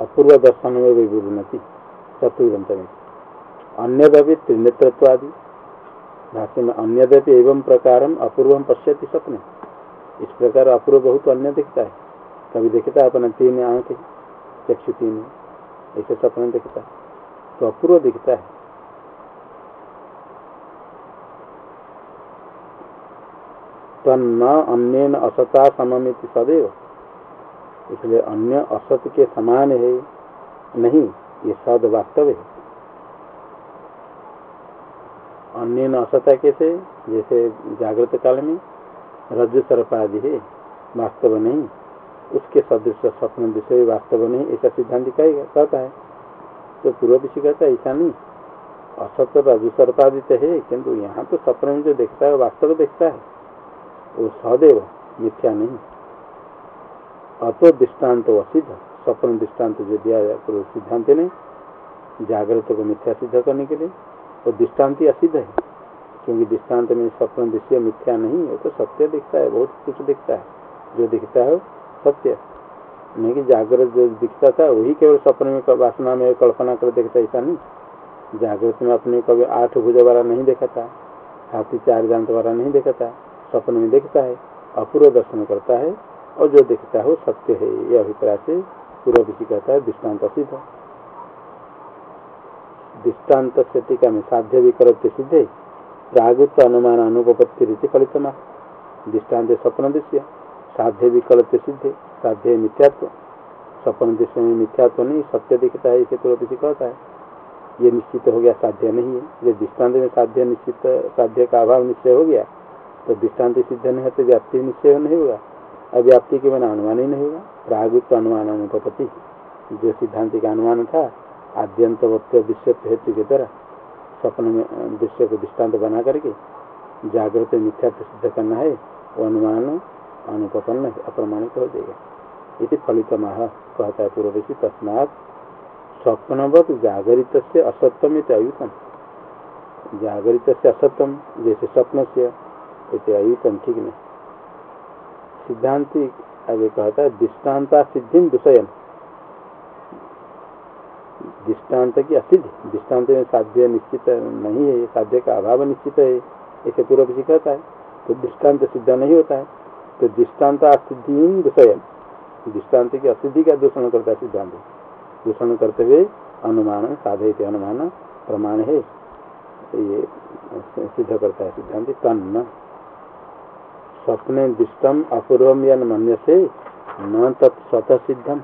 अपूर्व दर्शन में विभुनति चतुर्दंत में अन्यदपि त्रिनेत्रत्व आदि भाष्य में अन्यदपि एवं प्रकार अपूर्व पश्यति सपने इस प्रकार अपूर्व बहुत अन्य दिखता है। कभी देखता है अपने तीन आँख, चक्षु तीन, ऐसे सपने दिखता है। तो अपूर्व दिखता है। तन्न अन्य असता सममित सदैव। इसलिए अन्य असत के समान है, नहीं। ये सद वास्तव है। अन्य असता कैसे? जैसे जागृत काल में रज सर्पादि है, वास्तव नहीं। उसके सदृश स्वप्न विषय वास्तव नहीं, ऐसा सिद्धांत कहता है। तो पूर्व विषय कहता है, ऐसा नहीं। असत रजु सर्पादित है, किंतु यहाँ तो स्वप्न में जो देखता है, वास्तव देखता है। वो सदैव मिथ्या नहीं। अतो दृष्टांत असिद्ध स्वप्न दृष्टांत जो दिया पूर्व सिद्धांत ने जागृत को मिथ्या सिद्ध करने के लिए। वो दृष्टांत असिद्ध है, क्योंकि दृष्टांत में स्वप्न दृश्य मिथ्या नहीं वो तो सत्य दिखता है, बहुत कुछ दिखता है। जो दिखता है सत्य नहीं कि जागृत जो दिखता था, वही केवल स्वप्न में वासना में कल्पना कर देखता ऐसा नहीं। जागृत में अपने कभी आठ भुज वाला नहीं देखा था हाथी चार दांत वाला नहीं देखा था स्वप्न में देखता है, अपूर्व दर्शन करता है, और जो दिखता है वो सत्य है ये अभिप्राय से पूर्व किसी कहता है दृष्टांत सिद्ध दृष्टांत से टीका में साध्य विकल्प सिद्धे प्रागुत अनुमान अनुपत्ति रीति फलितमा। दृष्टांत स्वप्न दृश्य, साध्य विकल्प सिद्धे, साध्य मिथ्यात्व। स्वप्न दृश्य में मिथ्यात्व नहीं, सत्य दिखता है, इसे पूर्व किसी कहता है। ये निश्चित हो गया, साध्य नहीं है। ये दृष्टांत में साध्य निश्चित, साध्य का अभाव निश्चय हो गया तो दृष्टांत सिद्ध नहीं है तो व्याप्ति निश्चय नहीं होगा। अव्याप्ति के बिना अनुमान ही नहीं होगा। प्रागुत अनुमान अनुपति जो सिद्धांत का अनुमान था आद्यंत आद्यंतवत्व विश्व हेतु के द्वारा स्वप्न में, विश्व को दृष्टांत बना करके जागृत मिथ्या सिद्ध करना है, वो अनुमान अनुपन्न अप्रमाणित हो जाएगा। इति फलित माह कहता है पूर्वशी तस्मात स्वप्नवत जागरित से असत्यम अयुतम। जागरित से असत्यम, जैसे स्वप्न से अयुतम, ठीक नहीं। सिद्धांति आगे कहता है दृष्टान्ता सिद्धि दूषयन दृष्टांत की असिद्धि दृष्टांत में साध्य निश्चित नहीं है साध्य का अभाव निश्चित है ऐसे पूर्व किसी कहता है तो दृष्टांत सिद्ध नहीं होता है तो दृष्टांत असिद्धि दूषयन दृष्टांत की असिद्धि का दूषण करता है सिद्धांत। दूषण करते हुए अनुमान साधय अनुमान प्रमाण है, ये सिद्ध करता है सिद्धांत, तन्न। स्वप्ने दृष्टम अपूर्व या मन से न तत्त सिद्धम।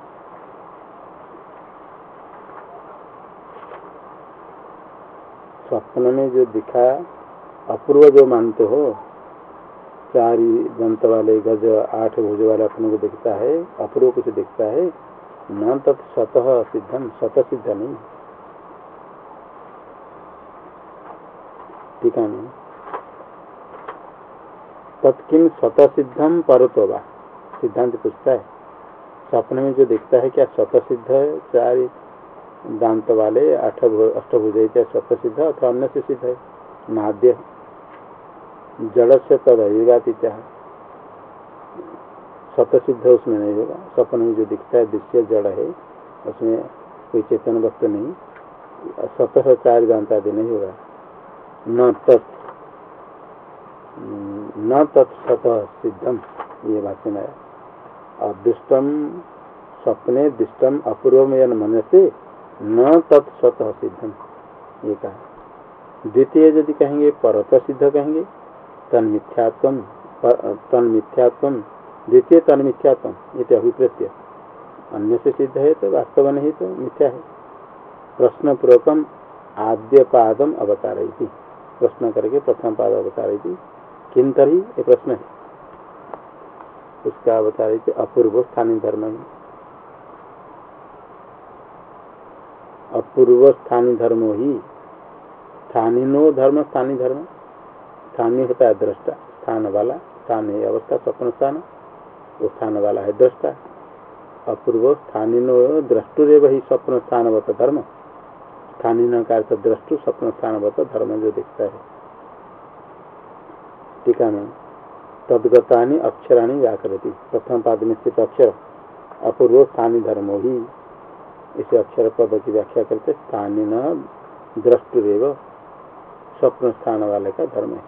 स्वप्न में जो दिखा, अपूर्व जो मानते हो, चार दंत वाले गज, आठ भुज वाले अपने को दिखता है, अपूर्व कुछ दिखता है न तत् स्वतः सिद्धम, स्वतः सिद्ध नहीं। टीका नहीं तत्किन स्वतः सिद्धम परतो वा? सिद्धांत पूछता है। स्वप्न में जो दिखता है, क्या स्वतः सिद्ध है? चार दांत वाले, आठ अष्टभुज क्या स्वतः सिद्ध अथवा अन्य से सिद्ध है? नाद्य। जड़ से तद युगातीत्या स्वतः सिद्ध उसमें नहीं होगा। स्वप्न में जो दिखता है, दृश्य जड़ है, उसमें कोई चेतन वस्तु नहीं। स्वतः चार दांत आदि नहीं होगा। न तत् न तत्सतः सिद्धम ये वाक्य में अदृष्टम स्वप्ने दृष्टम अपूर्व मन से न तत्स्वतः सिद्धम ये कहा द्वितीय यदि कहेंगे, परत सिद्ध कहेंगे तन्मिथ्यात्म तन्मिथ्यात्म द्वितीय तन्मिथ्यात्म ये अभिप्रत्य। अन्य से सिद्ध है तो वास्तव नहीं तो मिथ्या है। प्रश्न पूर्वकम आद्य पादम अवतार प्रश्न करके प्रथम पाद अवतार किन तरी? ये प्रश्न है। उसका अवतार अपूर्व स्थानीय धर्म है। अपूर्व स्थानीय धर्म ही। स्थानीनो धर्म, स्थानीय धर्म। स्थानीय होता है दृष्टा, स्थान वाला। स्थानीय अवस्था, स्वप्न स्थान। वो स्थान वाला है दृष्टा। अपूर्व स्थानीय द्रष्टुरे वही स्वप्न स्थानवत धर्म। स्थानीय का द्रष्टु स्वप्न स्थानवत धर्म जो देखता है। टीका में। तदगता अक्षराणी व्याकृति प्रथम पाद में स्थित अक्षर। अपूर्व स्थानीय धर्मो ही। इसे अक्षर पद की व्याख्या करते स्थानीय द्रष्टुरेव। स्वप्न स्थान वाले का धर्म है।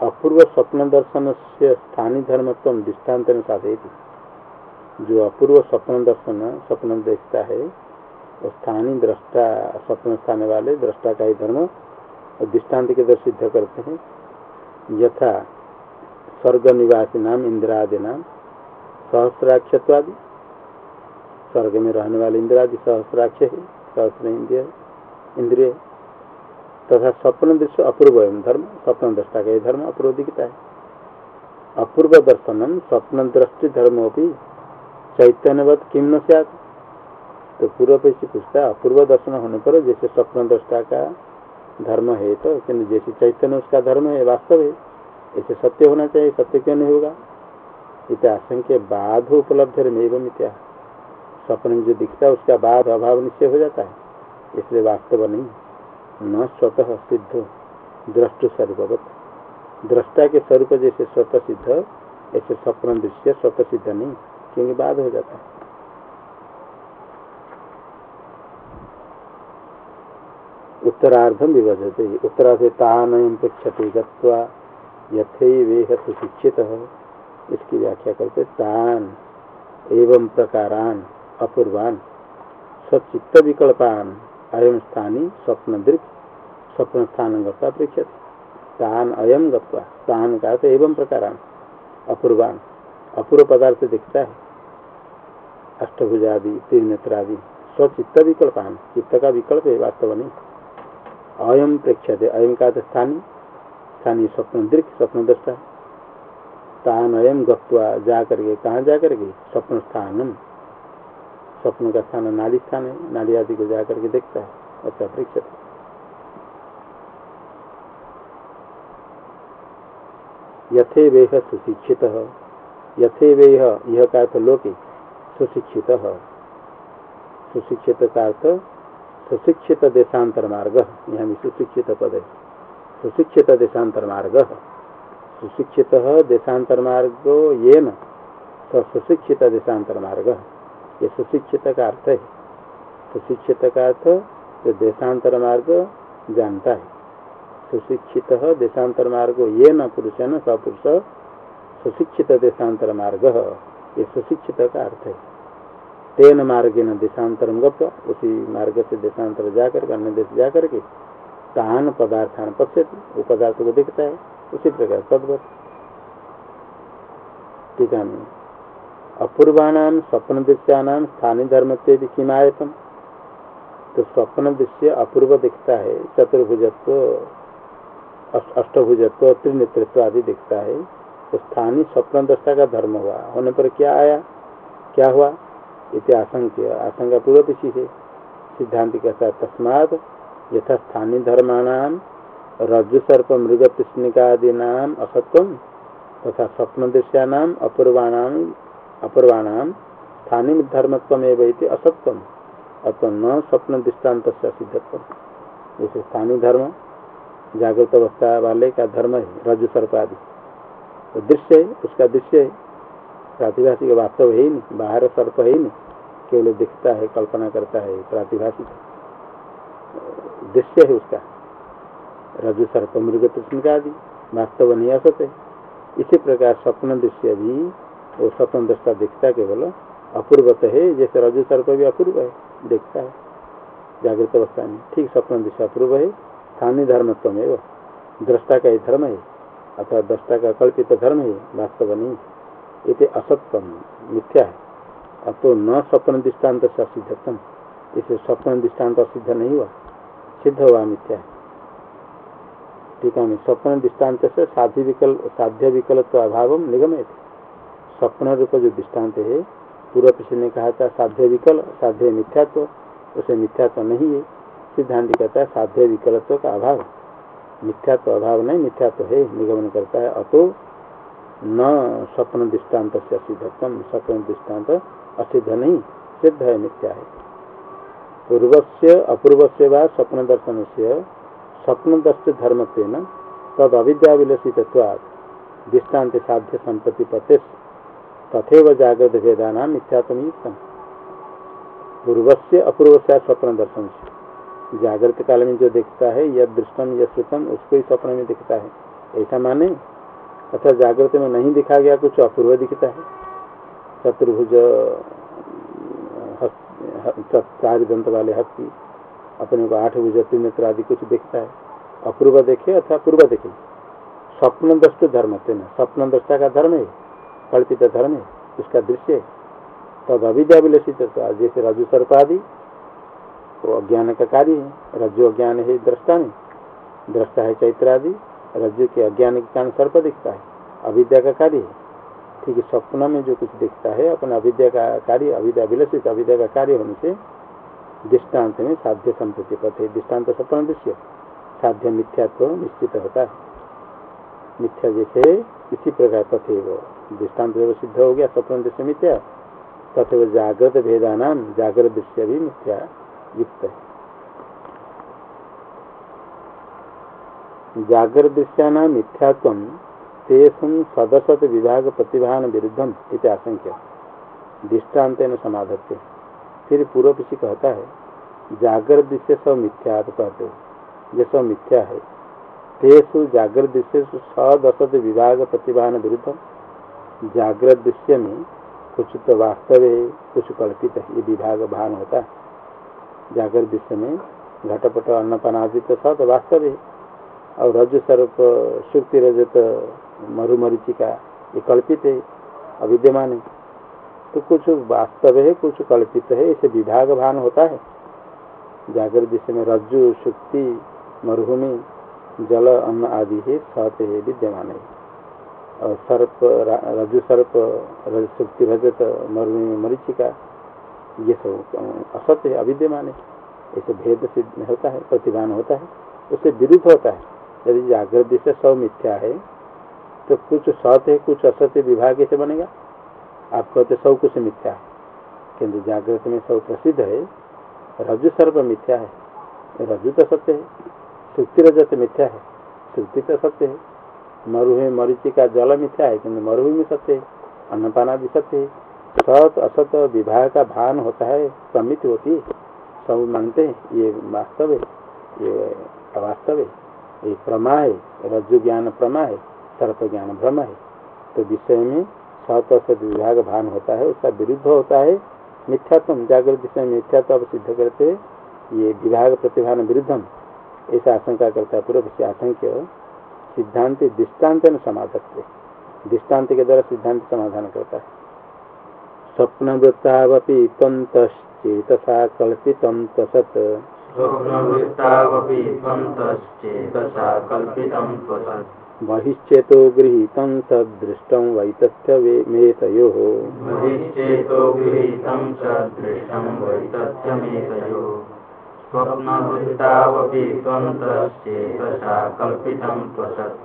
अपूर्व स्वप्न दर्शन से स्थानीय धर्मत्व दृष्टांत में साधे जो अपूर्व स्वप्न दर्शन, स्वप्न देखता है, वो स्थानीय दृष्टा स्वप्न स्थान वाले दृष्टा का ही धर्म और दृष्टांत के दर सिद्ध करते हैं। यथा स्वर्ग निवासी नाम इंद्रादि नाम सहस्राक्षत्वादि। स्वर्ग में रहने वाले इंद्रादि, सहस्राक्ष है सहस्र इंद्रिय इंद्रिय, तथा स्वप्न दृश्य अपूर्व एवं धर्म। स्वप्न दृष्टा का धर्म अपूर्व दिखता है। अपूर्व दर्शनम स्वप्न दृष्टि धर्म भी चैतन्यवत किम न सत। तो पूर्व पे पूछता है, अपूर्व दर्शन होने पर जैसे स्वप्न दृष्टा का धर्म है तो किन्तु जैसे चैतन्य उसका धर्म है, वास्तव है, ऐसे सत्य होना चाहिए, सत्य क्यों नहीं होगा? इत आशंक्य बाध उपलब्ध एवं स्वप्न में जो दिखता है, उसका बाध अभाव निश्चय हो जाता है, इसलिए वास्तव नहीं। न स्वतः सिद्ध, दृष्टु स्वरूपवत। दृष्टा के स्वरूप जैसे स्वतः सिद्ध, ऐसे स्वप्न दृश्य स्वतः सिद्ध नहीं, क्योंकि बाध हो जाता है। उत्तरार्धम विभजते उत्तरार्ध तान पृछते गत्वा यथेवेह सुशिक्षित। इसकी व्याख्या करते, तान एवं प्रकारान अपूर्वान सचित्त विकल्पान अयम स्थानी स्वप्न दृक् स्वप्न स्थान गत्वा तान अयम गत्वा, तान का एवं प्रकारान अपूर्वान। अपूर्व पदार्थ दिखता है। अष्टभुजादि, त्रिनेत्रादि स्वचित्त विकल्पान चित्त का विकल्प है, वास्तव नहीं। अयम प्रेक्षते अयम का स्थानीय स्थानीय स्वप्न दृक स्वप्न दृष्टा। तान अयम गत्वा जा करके कहाँ जा करके स्वप्न स्थानम स्वप्न का स्थान नाड़ी स्थान है नाड़ी आदि को जा करके देखता है अच्छा प्रेक्षते। यथे वेह सुशिक्षित यथे वेह यह का लोके, सुशिक्षित। सुशिक्षित का अर्थ सुशिक्षित देशांतर मार्ग। यहाँ भी सुशिक्षित पद है। सुशिक्षित देशांतर मार्ग। सुशिक्षित देशांतर मार्ग ये न सुशिक्षित देशांतर मार्ग। ये सुशिक्षित का अर्थ है। सुशिक्षित का अर्थ जो देशांतर मार्ग जानता है। सुशिक्षित देशांतर मार्ग ये न पुरुष न सपुरुष। सुशिक्षित देशांतर मार्ग। ये सुशिक्षित का अर्थ है। तेन मार्ग न देशांतरम गप उसी मार्ग से देशांतर जाकर अन्य देश जाकर के तान पदार्थान पश्य वो पदार्थ को देखता है। उसी प्रकार तद्वत। टीका में अपूर्वाणाम स्वप्न दृश्यानाम स्थानीय धर्म से भी किमायतम तो स्वप्न दृश्य अपूर्व दिखता है, चतुर्भुजत्व अष्टभुजत्व, त्रिनेतृत्व आदि दिखता है। तो स्थानीय स्वप्न दृष्टा का धर्म हुआ। होने पर क्या आया? क्या हुआ? इति आशंक्य। आशंका पूर्व पीछी है सिद्धांत के है, तस्मात यथा स्थानीय धर्माणाम रज्जु सर्प मृग नाम असत्व तथा स्वप्न दृश्यानाम अपूर्वाणाम अपूर्वाणाम स्थानीय धर्मत्व असत्व अतः न स्वप्न दृष्टांत सिद्धत्व जैसे स्थानीय धर्म, जागृत अवस्था वाले का धर्म है रज्जु सर्प आदि तो दृश्य है, उसका दृश्य है। प्रातिभाषिक वास्तव है ही नहीं, बाहर सर्प है ही नहीं। केवल दिखता है, कल्पना करता है, प्रातिभाषिक दृश्य है उसका। रजु सर्प मृग कृष्ण का आदि वास्तव नहीं असत है। इसी प्रकार स्वप्न दृश्य भी, वो स्वप्न दृष्टा दिखता केवल अपूर्वत है, जैसे रजु सर्प भी अपूर्व है, देखता है। जागृत अवस्था में, ठीक स्वप्न दृश्य अपूर्व है, स्थानीय धर्मत्व में वो, दृष्टा का ही धर्म है, अथवा दृष्टा का कल्पित धर्म है, वास्तव नहीं। इसे असत्य मिथ्या है। अतो न स्वप्न दृष्टांत से असिद्धतम इसे स्वप्न दृष्टांत असिद्ध नहीं हुआ। सिद्ध हुआ मिथ्या। ठीक है, स्वप्न दृष्टांत से साध्य विकल साध्य विकल्प अभाव निगम स्वप्न रूप जो दृष्टांत है, पूर्व पिछले ने कहा था, साध्य विकल साध्य मिथ्यात्व, उसे मिथ्यात्व नहीं है। सिद्धांत कहता है, साध्य विकल्प का अभाव। मिथ्यात्व अभाव नहीं, मिथ्यात्व है, निगमन करता है। अतो न स्वप्न दृष्टांत से असिद्धत्म स्वप्न दृष्टांत असिद्ध नहीं, सिद्ध है, मिथ्या है। पूर्व से अपूर्व से व स्वप्न दर्शन से स्वप्न दर्श धर्म से न तद अविद्या विलसित दृष्टांत साध्य संपत्ति पते तथे जागृत मिथ्यात्म युक्त पूर्व से अपूर्व से स्वप्न दर्शन से जागृत काल में जो देखता है यद दृष्टम यद श्रुतम उसको ही स्वप्न में दिखता है। ऐसा माने? अथवा जागृत में नहीं दिखा गया कुछ, अपूर्व दिखता है। चतुर्भुज चार दंत वाले हस्ती, अपने को आठ भुज त्रिनेत्र आदि कुछ देखता है। अपूर्व देखे अथवा पूर्व देखे? स्वप्न दृष्ट धर्म से न स्वप्न दृष्टा का धर्म है, कल्पित धर्म है, उसका दृश्य है। तद अविद्या विलसित जैसे रजु सर्प आदि, वो अज्ञान का कार्य है, रज्जु अज्ञान है, दृष्टा में दृष्टा है चैत्र आदि, रज्जु के अज्ञान के कारण सर्प दिखता है, अविद्या का कार्य है। ठीक स्वप्न में जो कुछ दिखता है, अपना अविद्या का कार्य अविद्या विलसित अविद्या का कार्य होने से दृष्टांत में साध्य संपत्ति पथ है। दृष्टांत स्वप्न दृश्य, साध्य मिथ्यात्व निश्चित होता है। मिथ्या जैसे इसी प्रकार तथे वो। दृष्टांत जब सिद्ध हो गया स्वप्न दृश्य मिथ्या तथे वो जागृत भेदानाम, जागृत दृश्य भी मिथ्या युक्त है। जागृत दृश्याना मिथ्यात्व तेसुम सदसत विभाग प्रतिभान विरुद्धम इति आशंक्य दृष्टांत समाधत्य। फिर पूर्व किसी कहता है जागृत दृश्य सब मिथ्या तो कहते जो सब मिथ्या है। तेसु जागृत दृश्य सदसत विभाग प्रतिभान विरुद्धम। जागृत दृश्य में कुछ तो वास्तव है कुछ कल्पित है ये विभाग भान होता है। जागृत दृश्य में घटपट अन्नपनादि तो वास्तव है और रज सर्प सुक्ति रजत मरुमरीचिका ये कल्पित है, अविद्यमान है। तो कुछ वास्तव है, कुछ कल्पित है, इसे विभाग भान होता है। जागृत दिशा में रज्जु शुक्ति मरुभूमि, जल, अन्न आदि है सत है विद्यमान है। और सर्प रज्जु सर्प, रज शुक्ति रजत, मरुभूमि, मरीचिका, ये सब असत्य है, अविद्यमान है। ऐसे भेद सिद्ध होता है, प्रतिभान होता है, उससे विरुद्ध होता है। यदि जागृत दिशा सब मिथ्या है तो कुछ सत्य है, कुछ असत्य विभाग कैसे बनेगा। आप कहते सब कुछ मिथ्या है, किंतु जागृत में सब प्रसिद्ध है, रजु सर्व मिथ्या है, रजु तो सत्य है, सुक्ति रजत मिथ्या है, सुक्ति तो सत्य है मरुभूमि मरीचि का जल मिथ्या है किन्तु मरुभूमि सत्य है, अन्नपाना भी सत्य है, सत असत विभाग का भान होता है समित होती है सब मानते हैं, ये वास्तव है, ये अवास्तव है। ये प्रमा है, रज्जु ज्ञान प्रमा है, सर्प ज्ञान भ्रम है। तो विषय में सत असत विभाग भान होता है, उसका विरुद्ध होता है। मिथ्यात्म जागृत विषय में मिथ्यात्व अब सिद्ध करते, ये विभाग प्रतिभान विरुद्धम। ऐसा आशंका करता है पूर्व से आशंक्य सिद्धांत दृष्टांत समाधक दृष्टांत के द्वारा सिद्धांत समाधान करता है। स्वप्न वृत्तावपि तंतश्चेतसा कल्पित तसत। बहिश्चेतो गृहीत सदृष्ट वैतथ्य मेतयो। बहिश्चेतो गृहीतं सदृष्टं वैतथ्यमेतयो स्वप्नवृत्तावपि त्वन्तश्चेतसा कल्पितं त्वसत्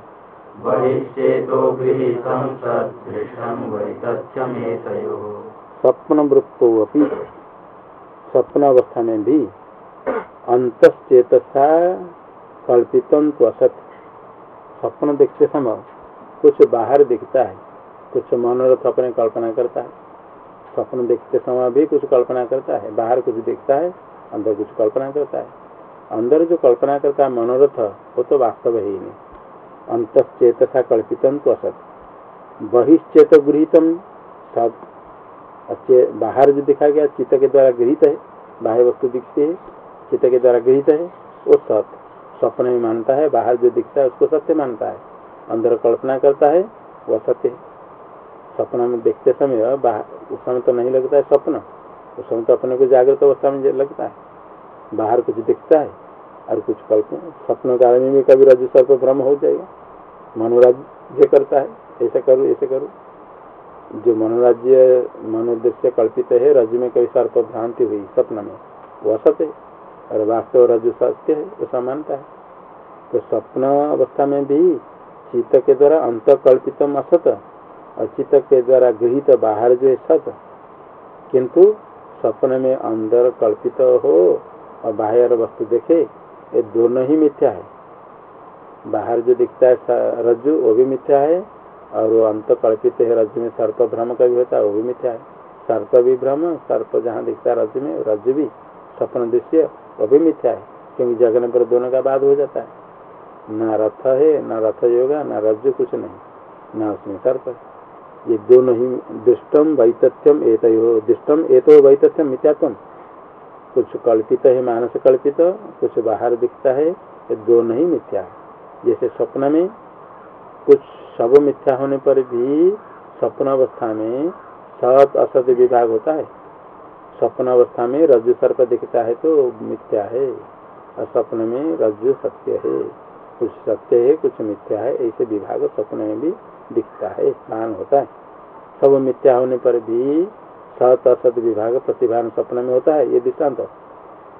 बहिश्चेतो गृहीतं सदृष्टं वैतथ्यमेतयो स्वप्न वृत्तो अपि स्वप्न अवस्था में भी अंतचेतसा कल्पितम तो असत स्वप्न देखते समय कुछ बाहर दिखता है, कुछ मनोरथ अपने कल्पना करता है। स्वप्न देखते समय भी कुछ कल्पना करता है, बाहर कुछ देखता है, अंदर कुछ कल्पना करता है। अंदर जो कल्पना करता है मनोरथ, वो तो वास्तव है ही नहीं। अंतचेतसा कल्पितम तो असत बहिश्चेत गृहितम सब अच्छे, बाहर जो दिखा गया, चित्त के द्वारा गृहित है, बाह्य वस्तु दिखती है। चित्त के द्वारा गृहित है, वो सत स्वप्न में मानता है, बाहर जो दिखता है उसको सत्य मानता है। अंदर कल्पना करता है, वह सत्य सपना में देखते समय बाहर, उस समय तो नहीं लगता है स्वप्न उस समय तो अपने को जागृत अवस्था में लगता है। बाहर कुछ दिखता है, और कुछ कल्पना स्वप्न काल में भी कभी रजु सर्प भ्रम हो जाएगा। मनोराज्य करता है, ऐसा करूँ, ऐसे करूँ। जो मनोराज्य, मनोदृश्य कल्पित है रजु में कभी सर्प भ्रांति हुई स्वप्न में, वह सत्य है। और वास्तव रजु सत्य है, वो समानता है। तो स्वप्न अवस्था में भी चित्त के द्वारा अंत कल्पित असत और चित्त के द्वारा गृहित बाहर जो है सत। किंतु स्वप्न में अंदर कल्पित हो और बाहर वस्तु देखे, ये दोनों ही मिथ्या है। बाहर जो दिखता है रज्जु, वो भी मिथ्या है और वो अंत कल्पित है रज्जु में, सर्प भ्रम का भी होता है, वो भी मिथ्या है। सर्प भी भ्रम, सर्प जहाँ दिखता है रज्जु में, रज्जु भी। स्वप्न दृश्य, वो भी मिथ्या है, क्योंकि जगने पर दोनों का बाद हो जाता है। न रथ है, न रथ योगा, न रज्जु कुछ नहीं, न उसमें सर्प ये दोनों ही दुष्टम वैतथ्यम एत दुष्टम एतो वैतथ्यम मिथ्यात्म कुछ कल्पित है, मानस कल्पित, कुछ बाहर दिखता है, ये दोनों ही मिथ्या है। जैसे स्वप्न में कुछ सब मिथ्या होने पर भी स्वप्न अवस्था में सत असत विभाग होता है। स्वप्न अवस्था में रज्जु सर्प दिखता है तो मिथ्या है। और स्वप्न में रज्जु सत्य है। कुछ सत्य है, कुछ मिथ्या है। ऐसे विभाग स्वप्न में भी दिखता है भान होता है। सब मिथ्या होने पर भी सत असत विभाग प्रतिभान स्वप्न में होता है, ये दृष्टांत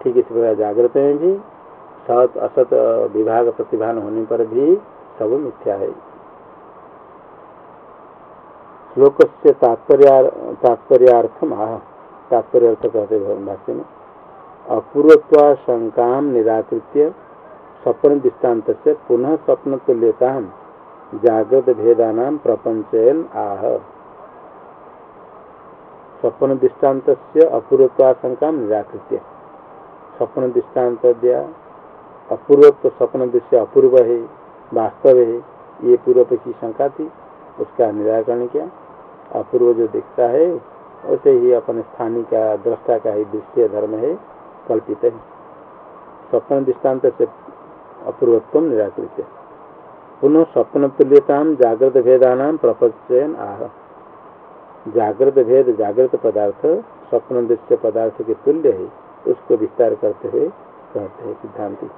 ठीक इस प्रकार जागृत में भी सत असत विभाग प्रतिभान होने पर भी सब मिथ्या है। श्लोक से तात्पर्यार्थम आह। तात्पर्य अर्थ कहते भाष्य में। अपूर्वत्वाशंका निराकृत्य स्वप्न दृष्टांत से पुनः स्वप्न तुल्यता जागृत भेदा प्रपंचयन आह। स्वप्न दृष्टांत से अपूर्वत्वाशंका निराकृत्य। स्वप्न दृष्टांत दिया अपूर्वत्व स्वप्न दृश्य अपूर्व है, वास्तव है, ये पूर्व की शंका थी, उसका निराकरण किया। अपूर्व जो दिखता है वैसे ही अपने स्थानीय का, दृष्टा का ही दृश्य धर्म है, कल्पित है। स्वप्न दृष्टांत से अपूर्वत्व निराकृत है। पुनः स्वप्न तुल्यता जागृत भेदान प्रपचयन आह। जागृत भेद, जागृत पदार्थ, स्वप्न दृश्य पदार्थ के तुल्य है, उसको विस्तार करते हुए कहते हैं सिद्धांति।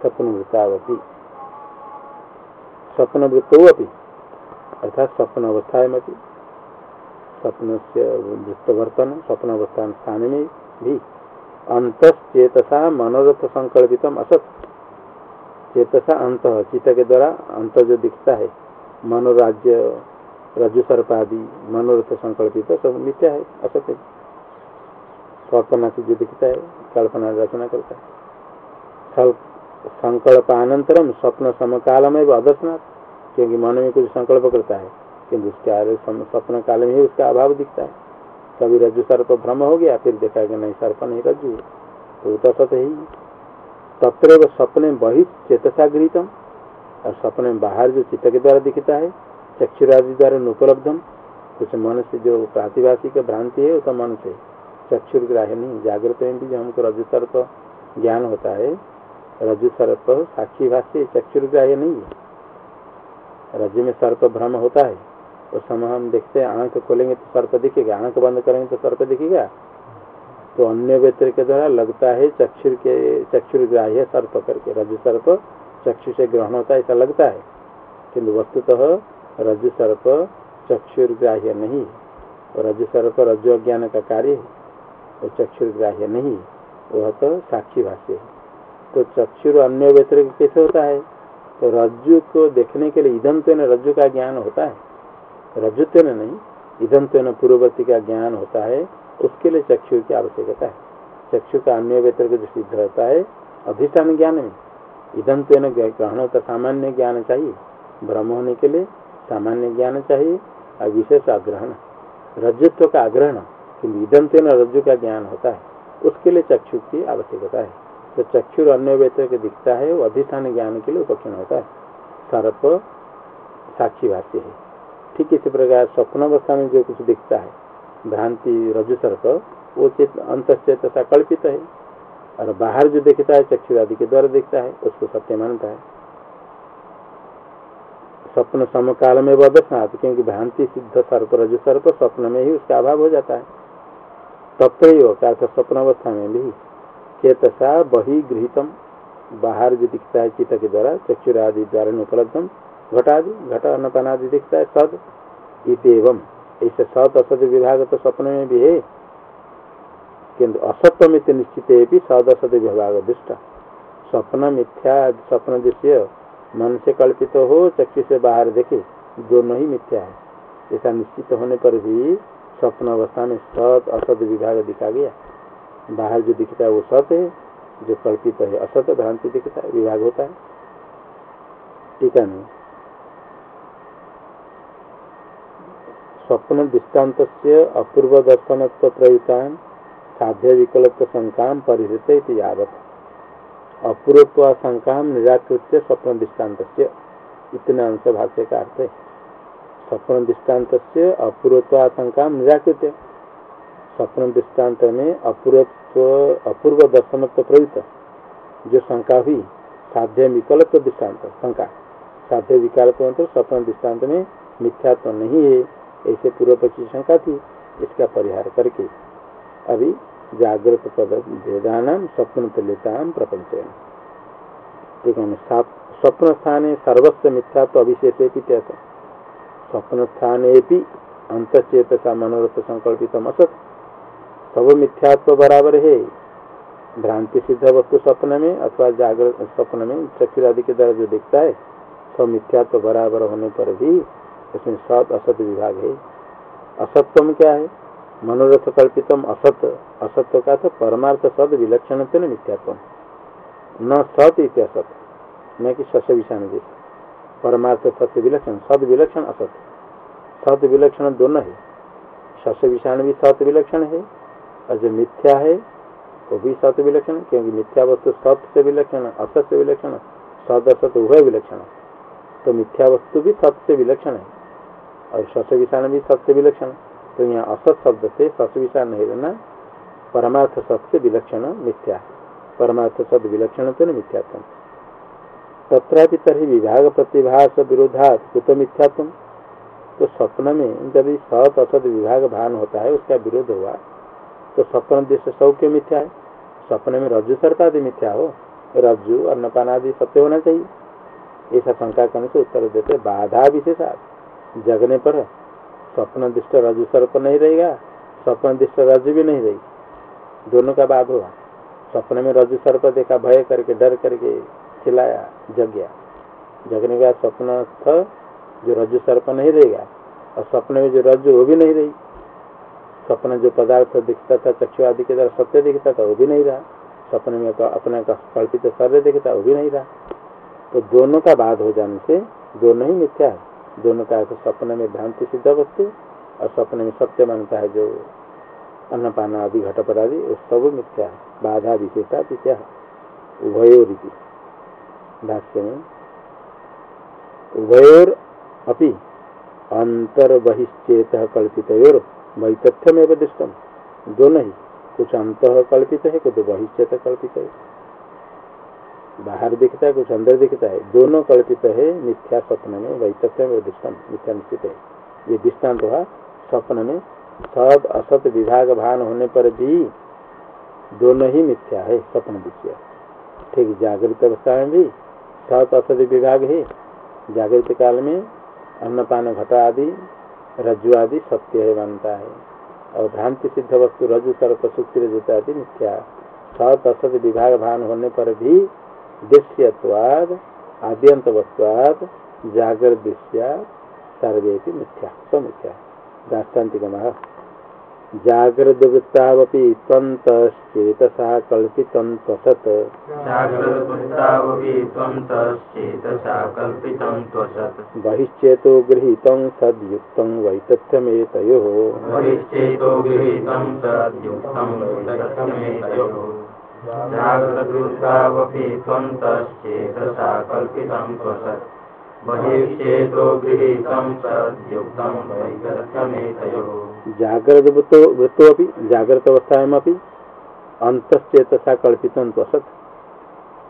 स्वप्न वृत्तावती स्वप्न वृत्तो अपनी अर्थात स्वप्न अवस्था में स्वप्न से वृत्तवर्तन स्वप्न अवस्था स्थान में भी। अंतचेतसा मनोरथ संकल्पित असत। चेतसा अंत चित्त के द्वारा अंत जो दिखता है, मनोराज्य रजु सर्पादि मनोरथ संकल्पित सब मिथ्या है असत्य कल्पना से जो दिखता है, कल्पना रचना करता है। संकल्पानंतरम स्वप्न समकाल में अदर्शनाथ क्योंकि मन में कुछ संकल्प करता है। किंतु उसके स्वप्न काल में ही उसका अभाव दिखता है। कभी रज्जु सर्प भ्रम हो गया, फिर देखा कि नहीं, सर्प नहीं रज्जु तो तो सत ही तत्र स्वप्न वही चेतसा गृहितम और सपने बाहर जो चित्त के द्वारा दिखता है, चक्षुरादि द्वारा अनुपलब्धम कुछ मन से जो प्रातिभाषिक भ्रांति है, वो तो मन से चक्षुर्ग्राह्य नहीं, जागृत में भी जो हमको रजु सर्प ज्ञान होता है। रजु सर्प साक्षी भाष्य चक्षुर्ग्राह्य नहीं है। रज्जु में सर्प भ्रम होता है। उस समय हम देखते हैं, आँख खोलेंगे तो सर्प दिखेगा, आँख बंद करेंगे तो सर्प दिखेगा। तो अन्य व्यक्ति के द्वारा लगता है चक्षुर के चक्षुर्ग्राह्य सर्प करके, रजु सर्प चक्षु से ग्रहण होता है, ऐसा लगता है। किंतु वस्तुतः रजु सर्प चक्षुर्ग्राह्य नहीं। और रजु सर्प रज्जु अज्ञान का कार्य है वो चक्षुर्ग्राह्य नहीं, वह तो साक्षी भाष्य है। तो चक्षुर अन्य व्यतिरिक कैसे होता है? तो रज्जु को देखने के लिए इधम तो रज्जु का ज्ञान होता है। रज्जुत्व नहीं तो पूर्ववर्ती का ज्ञान होता है, उसके लिए चक्षु की आवश्यकता है। चक्षु का अन्य व्यतिरिक जो सिद्ध रहता है, अधिष्ठान ज्ञान में। तो ग्रहण तो सामान्य ज्ञान चाहिए भ्रम होने के लिए सामान्य ज्ञान चाहिए, और विशेष आग्रहण। रज्जुत्व का आग्रहण किन्तु तो रज्जु का ज्ञान होता है, उसके लिए चक्षु की आवश्यकता है। तो चक्षुर अन्य व्यतिरिक दिखता है, वो अधिष्ठान ज्ञान के लिए उपक्षण होता है। सर्प साक्षी भाष्य है। ठीक इसी प्रकार स्वप्न अवस्था में जो कुछ दिखता है, भ्रांति रजु सर्प वो चेत अंतचेतसा कल्पित है। और बाहर जो दिखता है चक्षु आदि के द्वारा दिखता है, उसको सत्य मानता है। स्वप्न समकाल में बदस्नाथ क्योंकि भ्रांति, सिद्ध, सर्प रज सर्प स्वप्न में ही उसका अभाव हो जाता है। होता है स्वप्न अवस्था में भी चेतसा बही गृहितम बाहर जो दिखता है, चित्त के द्वारा चक्षुर आदि द्वारा उपलब्धम घटादि, घट अन्नपान आदि दिखता है सद इतम ऐसे सत असत विभाग तो स्वप्न में भी है। किंतु असत्वमित निश्चित भी सद असत विभाग दृष्टा। स्वप्न मिथ्या, स्वप्न दृश्य, मन से कल्पित हो, चक्षु से बाहर देखे, दोनों ही मिथ्या है। ऐसा निश्चित होने पर भी स्वप्न अवस्था में सत असत विभाग दिखा गया। बाहर जो दिखता है वो सत है, जो कल्पित है असत, भ्रांति दिखता है, विभाग होता है। ठीक है नहीं स्वप्न दृष्टांत अपूर्व दर्शन प्रयुक्ता साध्य विकल्प शंका परिहृत यावत। अपूर्व शंका निराकृत्य स्वप्न दृष्टांत इतने अंश भाष्य का अर्थ है स्वप्न दृष्टांत अपूर्व शंका निराकृत्य। स्वप्न दृष्टांत में अपूर्व अपूर्व दर्शन प्रयुक्त जो शंका हुई साध्य विकल्प दृष्टांत शंका। साध्य विकल्प मतलब स्वप्न दृष्टांत में मिथ्यात्व नहीं है। ऐसे पूर्व पक्षी शंका थी, इसका परिहार करके। अभी जागृत पद भेदान स्वप्न तुल्यता प्रपंच स्वप्न स्थान सर्वस्व मिथ्यात्व अभिशेष स्वप्न स्थान अंतचेत का मनोरथ संकल्पित असत। सब मिथ्यात्व बराबर है। भ्रांति सिद्ध वस्तु स्वप्न में अथवा जागृत स्वप्न में चक्र आदि के द्वारा जो दिखता है, सब मिथ्यात्व बराबर होने पर भी इसमें सत असत विभाग है। असत्वम क्या है? मनोरथ कल्पितम असत असत्व का तो परमार्थ सद विलक्षण न मिथ्यात्व न सत इत्यसत न कि सस विषाण जैसे। परमार्थ सत्य विलक्षण, सद विलक्षण असत। सत विलक्षण दोनों है। सस विषाण भी सत विलक्षण है, और जो मिथ्या है, वो भी सत विलक्षण, क्योंकि मिथ्या वस्तु सत से विलक्षण, असत से विलक्षण, सद असत उभय विलक्षण। तो मिथ्या वस्तु भी सत से विलक्षण है। और सस विषाण भी सत्य विलक्षण। तो यहाँ असत शब्द से सस विषाण नहीं रहना, परमार्थ सत्य विलक्षण मिथ्या परमार्थ सद विलक्षण तो नहीं मिथ्यात्म तथापि तरी विभाग प्रतिभास विरोधा कुत मिथ्यात्म तो स्वप्न में जब सत असत विभाग भान होता है, उसका विरोध हुआ तो स्वप्न दृश्य सौ के मिथ्या है? स्वप्न में रज्जु सर्प आदि मिथ्या हो, रज्जु अन्नपान आदि सत्य होना चाहिए। ऐसा शंका करने से उत्तर देते बाधा विशेषा जगने पर स्वप्न दृष्ट रजु सर्प नहीं रहेगा, स्वप्न दृष्ट रजु भी नहीं रहेगी। दोनों का बाद हुआ। स्वप्न में रजु सर्प देखा, भय करके, डर करके खिलाया जग गया। जगने का स्वप्न था जो रजु सर्प नहीं रहेगा, और स्वप्न में जो रज्जु वो भी नहीं रही। स्वप्न जो पदार्थ दिखता था, चक्षु आदि के द्वारा सत्य दिखता था, वो भी नहीं रहा। स्वप्न में तो अपने का कल्पित शरीर दिखता, वो भी नहीं रहा। तो दोनों का बाद हो जाने से दोनों ही मिथ्या है। दोनों का स्वप्न में भ्रांति सिद्ध वस्तु और स्वप्न में सत्य मानता है जो अन्नपान आदि घटपद आदि वो सब मिथ्या, बाधा विशेषता क्या उभयोर भाष्य में, उभयोर अपनी अंतर्बहिश्चेत कल्पित वैतथ्य में दृष्टम दोनों ही कुछ अंत कल्पित है, कुछ बहिश्चेत कल्पित है बाहर दिखता है, कुछ अंदर दिखता है, दोनों कल्पित है, मिथ्या स्वप्न में, वैतथ्य में दृष्टम, मिथ्या निश्चित है। ये दृष्टांत हुआ स्वप्न में। सत असत विभाग भान होने पर भी दोनों ही मिथ्या है, स्वप्न दृश्य ठीक जागृत अवस्था में भी सत असत विभाग है। जागृत काल में अन्नपान घटा आदि, रज्जु आदि सत्य है, मानता है। और भ्रांति सिद्ध वस्तु रजु सर्प, सुक्ति, रजुत आदि मिथ्या। सत असत विभाग भान होने पर भी दृश्यवाद आद्यंतवत्वाद जागर दृश्या सर्वे मिथ्या सब मिथ्या दाष्टान्तिक जागृत वृत्तावपि त्वन्तश्चेतसा कल्पितं त्वसत् बहिश्चेतो गृहीतं सद्युक्तं वैतथ्यमेतयोः। त्वन्तश्चेतसा कल्पितं त्वसत्। बहिश्चेतो गृहीतं सद्युक्तं जागृत अपि जागृत अवस्थायाम अपि अंतचेतसा कल्पित असत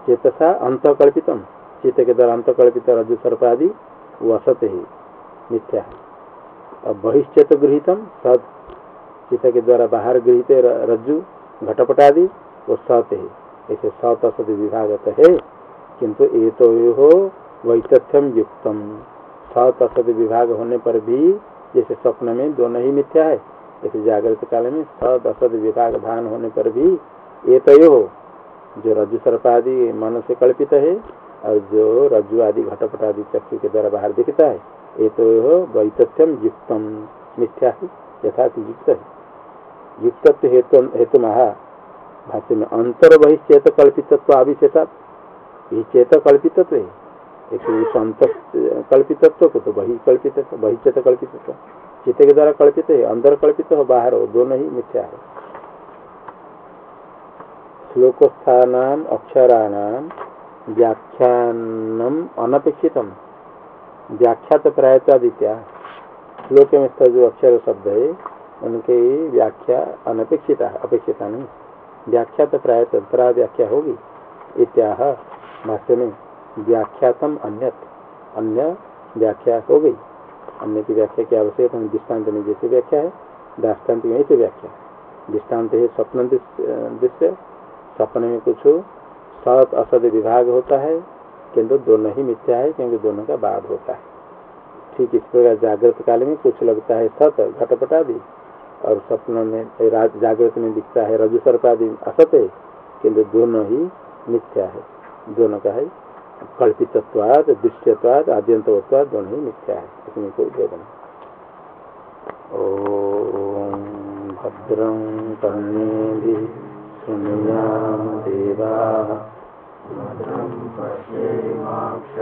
चेतसा अंत कल्पित चित्त के द्वारा अंत कल्पित रज्जु सर्प आदि है मिथ्या। और बहिश्चेत गृहितम सत। चित्त के द्वारा बाहर गृहित रज्जु घटपट आदि वो सत है। ऐसे सत असत विभाग है, किंतु ये तो हो वैतथ्यम युक्तम। सत असत विभाग होने पर भी जैसे स्वप्न में दोनों ही मिथ्या है जैसे जागृत काल में सद असद विभाग धान होने पर भी ये तो हो। जो रज्जु सर्प आदि मन से कल्पित है और जो रज्जु आदि घटपट आदि चक्षु के द्वारा बाहर दिखता है, ये तो हो वैतथ्यम युक्तम। मिथ्या है युक्त है। युक्त हेतु हेतु महा भाष्य में अंतर बहिश्चेत कल्पितत्व आविशेषा ये चेत कल्पितत्व है। एक अंत कल्पितत्व को तो वही कल्पित बहिचेत कल्पितत्व। चित्त के द्वारा कल्पित है, अंदर कल्पित हो, बाहर हो, दोनों ही मिथ्या है। श्लोकस्थान अक्षराणाम, व्याख्यानम अनपेक्षित व्याख्यात प्रायतादित्या श्लोक में स्थित जो अक्षर शब्द है, उनके व्याख्या अनपेक्षिता अपेक्षिता नहीं। व्याख्यात प्रायत परा व्याख्या होगी। इत्याह भाष्य में व्याख्यातम अन्य अन्य व्याख्या हो गई अन्य की व्याख्या की आवश्यकता दृष्टांत में जैसे व्याख्या है दाष्टान्त में ऐसे व्याख्या दृष्टांत है स्वप्न दृश्य सपने में कुछ सत असद विभाग होता है, किंतु दोनों ही मिथ्या है, क्योंकि दोनों का बाद होता है। ठीक इस प्रकार जागृत काल में कुछ लगता है सत घटपट आदि और स्वप्न में जागृत में दिखता है। रजु सर्प आदि असत है, किंतु दोनों ही मिथ्या है। दोनों का है, कल्पितत्वाद दृश्यवाद आद्यंतवत्वाद, दोनों ही मिथ्या है। इसमें कोई भेद नहीं। ओम भद्रं कर्णे शृणुयाम देवा। भद्रं पश्येमाक्षभिर्यजत्राः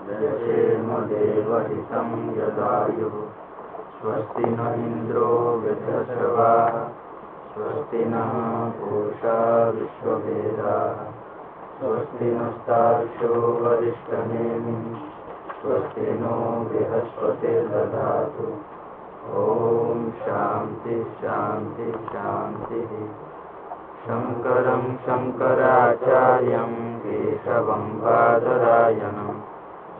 स्थिरैरङ्गैस्तुष्टुवागुंसस्तनूभिर्दशेमदेवहितं यदायुः। स्वस्ति न इन्द्रो वृद्धश्रवाः स्वस्ति नः पूषा विश्ववेदाः स्वस्ति नस्तार्क्ष्यो वरिष्ठनेमि स्वस्ति नो बृहस्पतिर्दधातु ॐ शान्ति शान्ति शान्तिः। शङ्करं शङ्कराचार्यं केशवं बादरायणं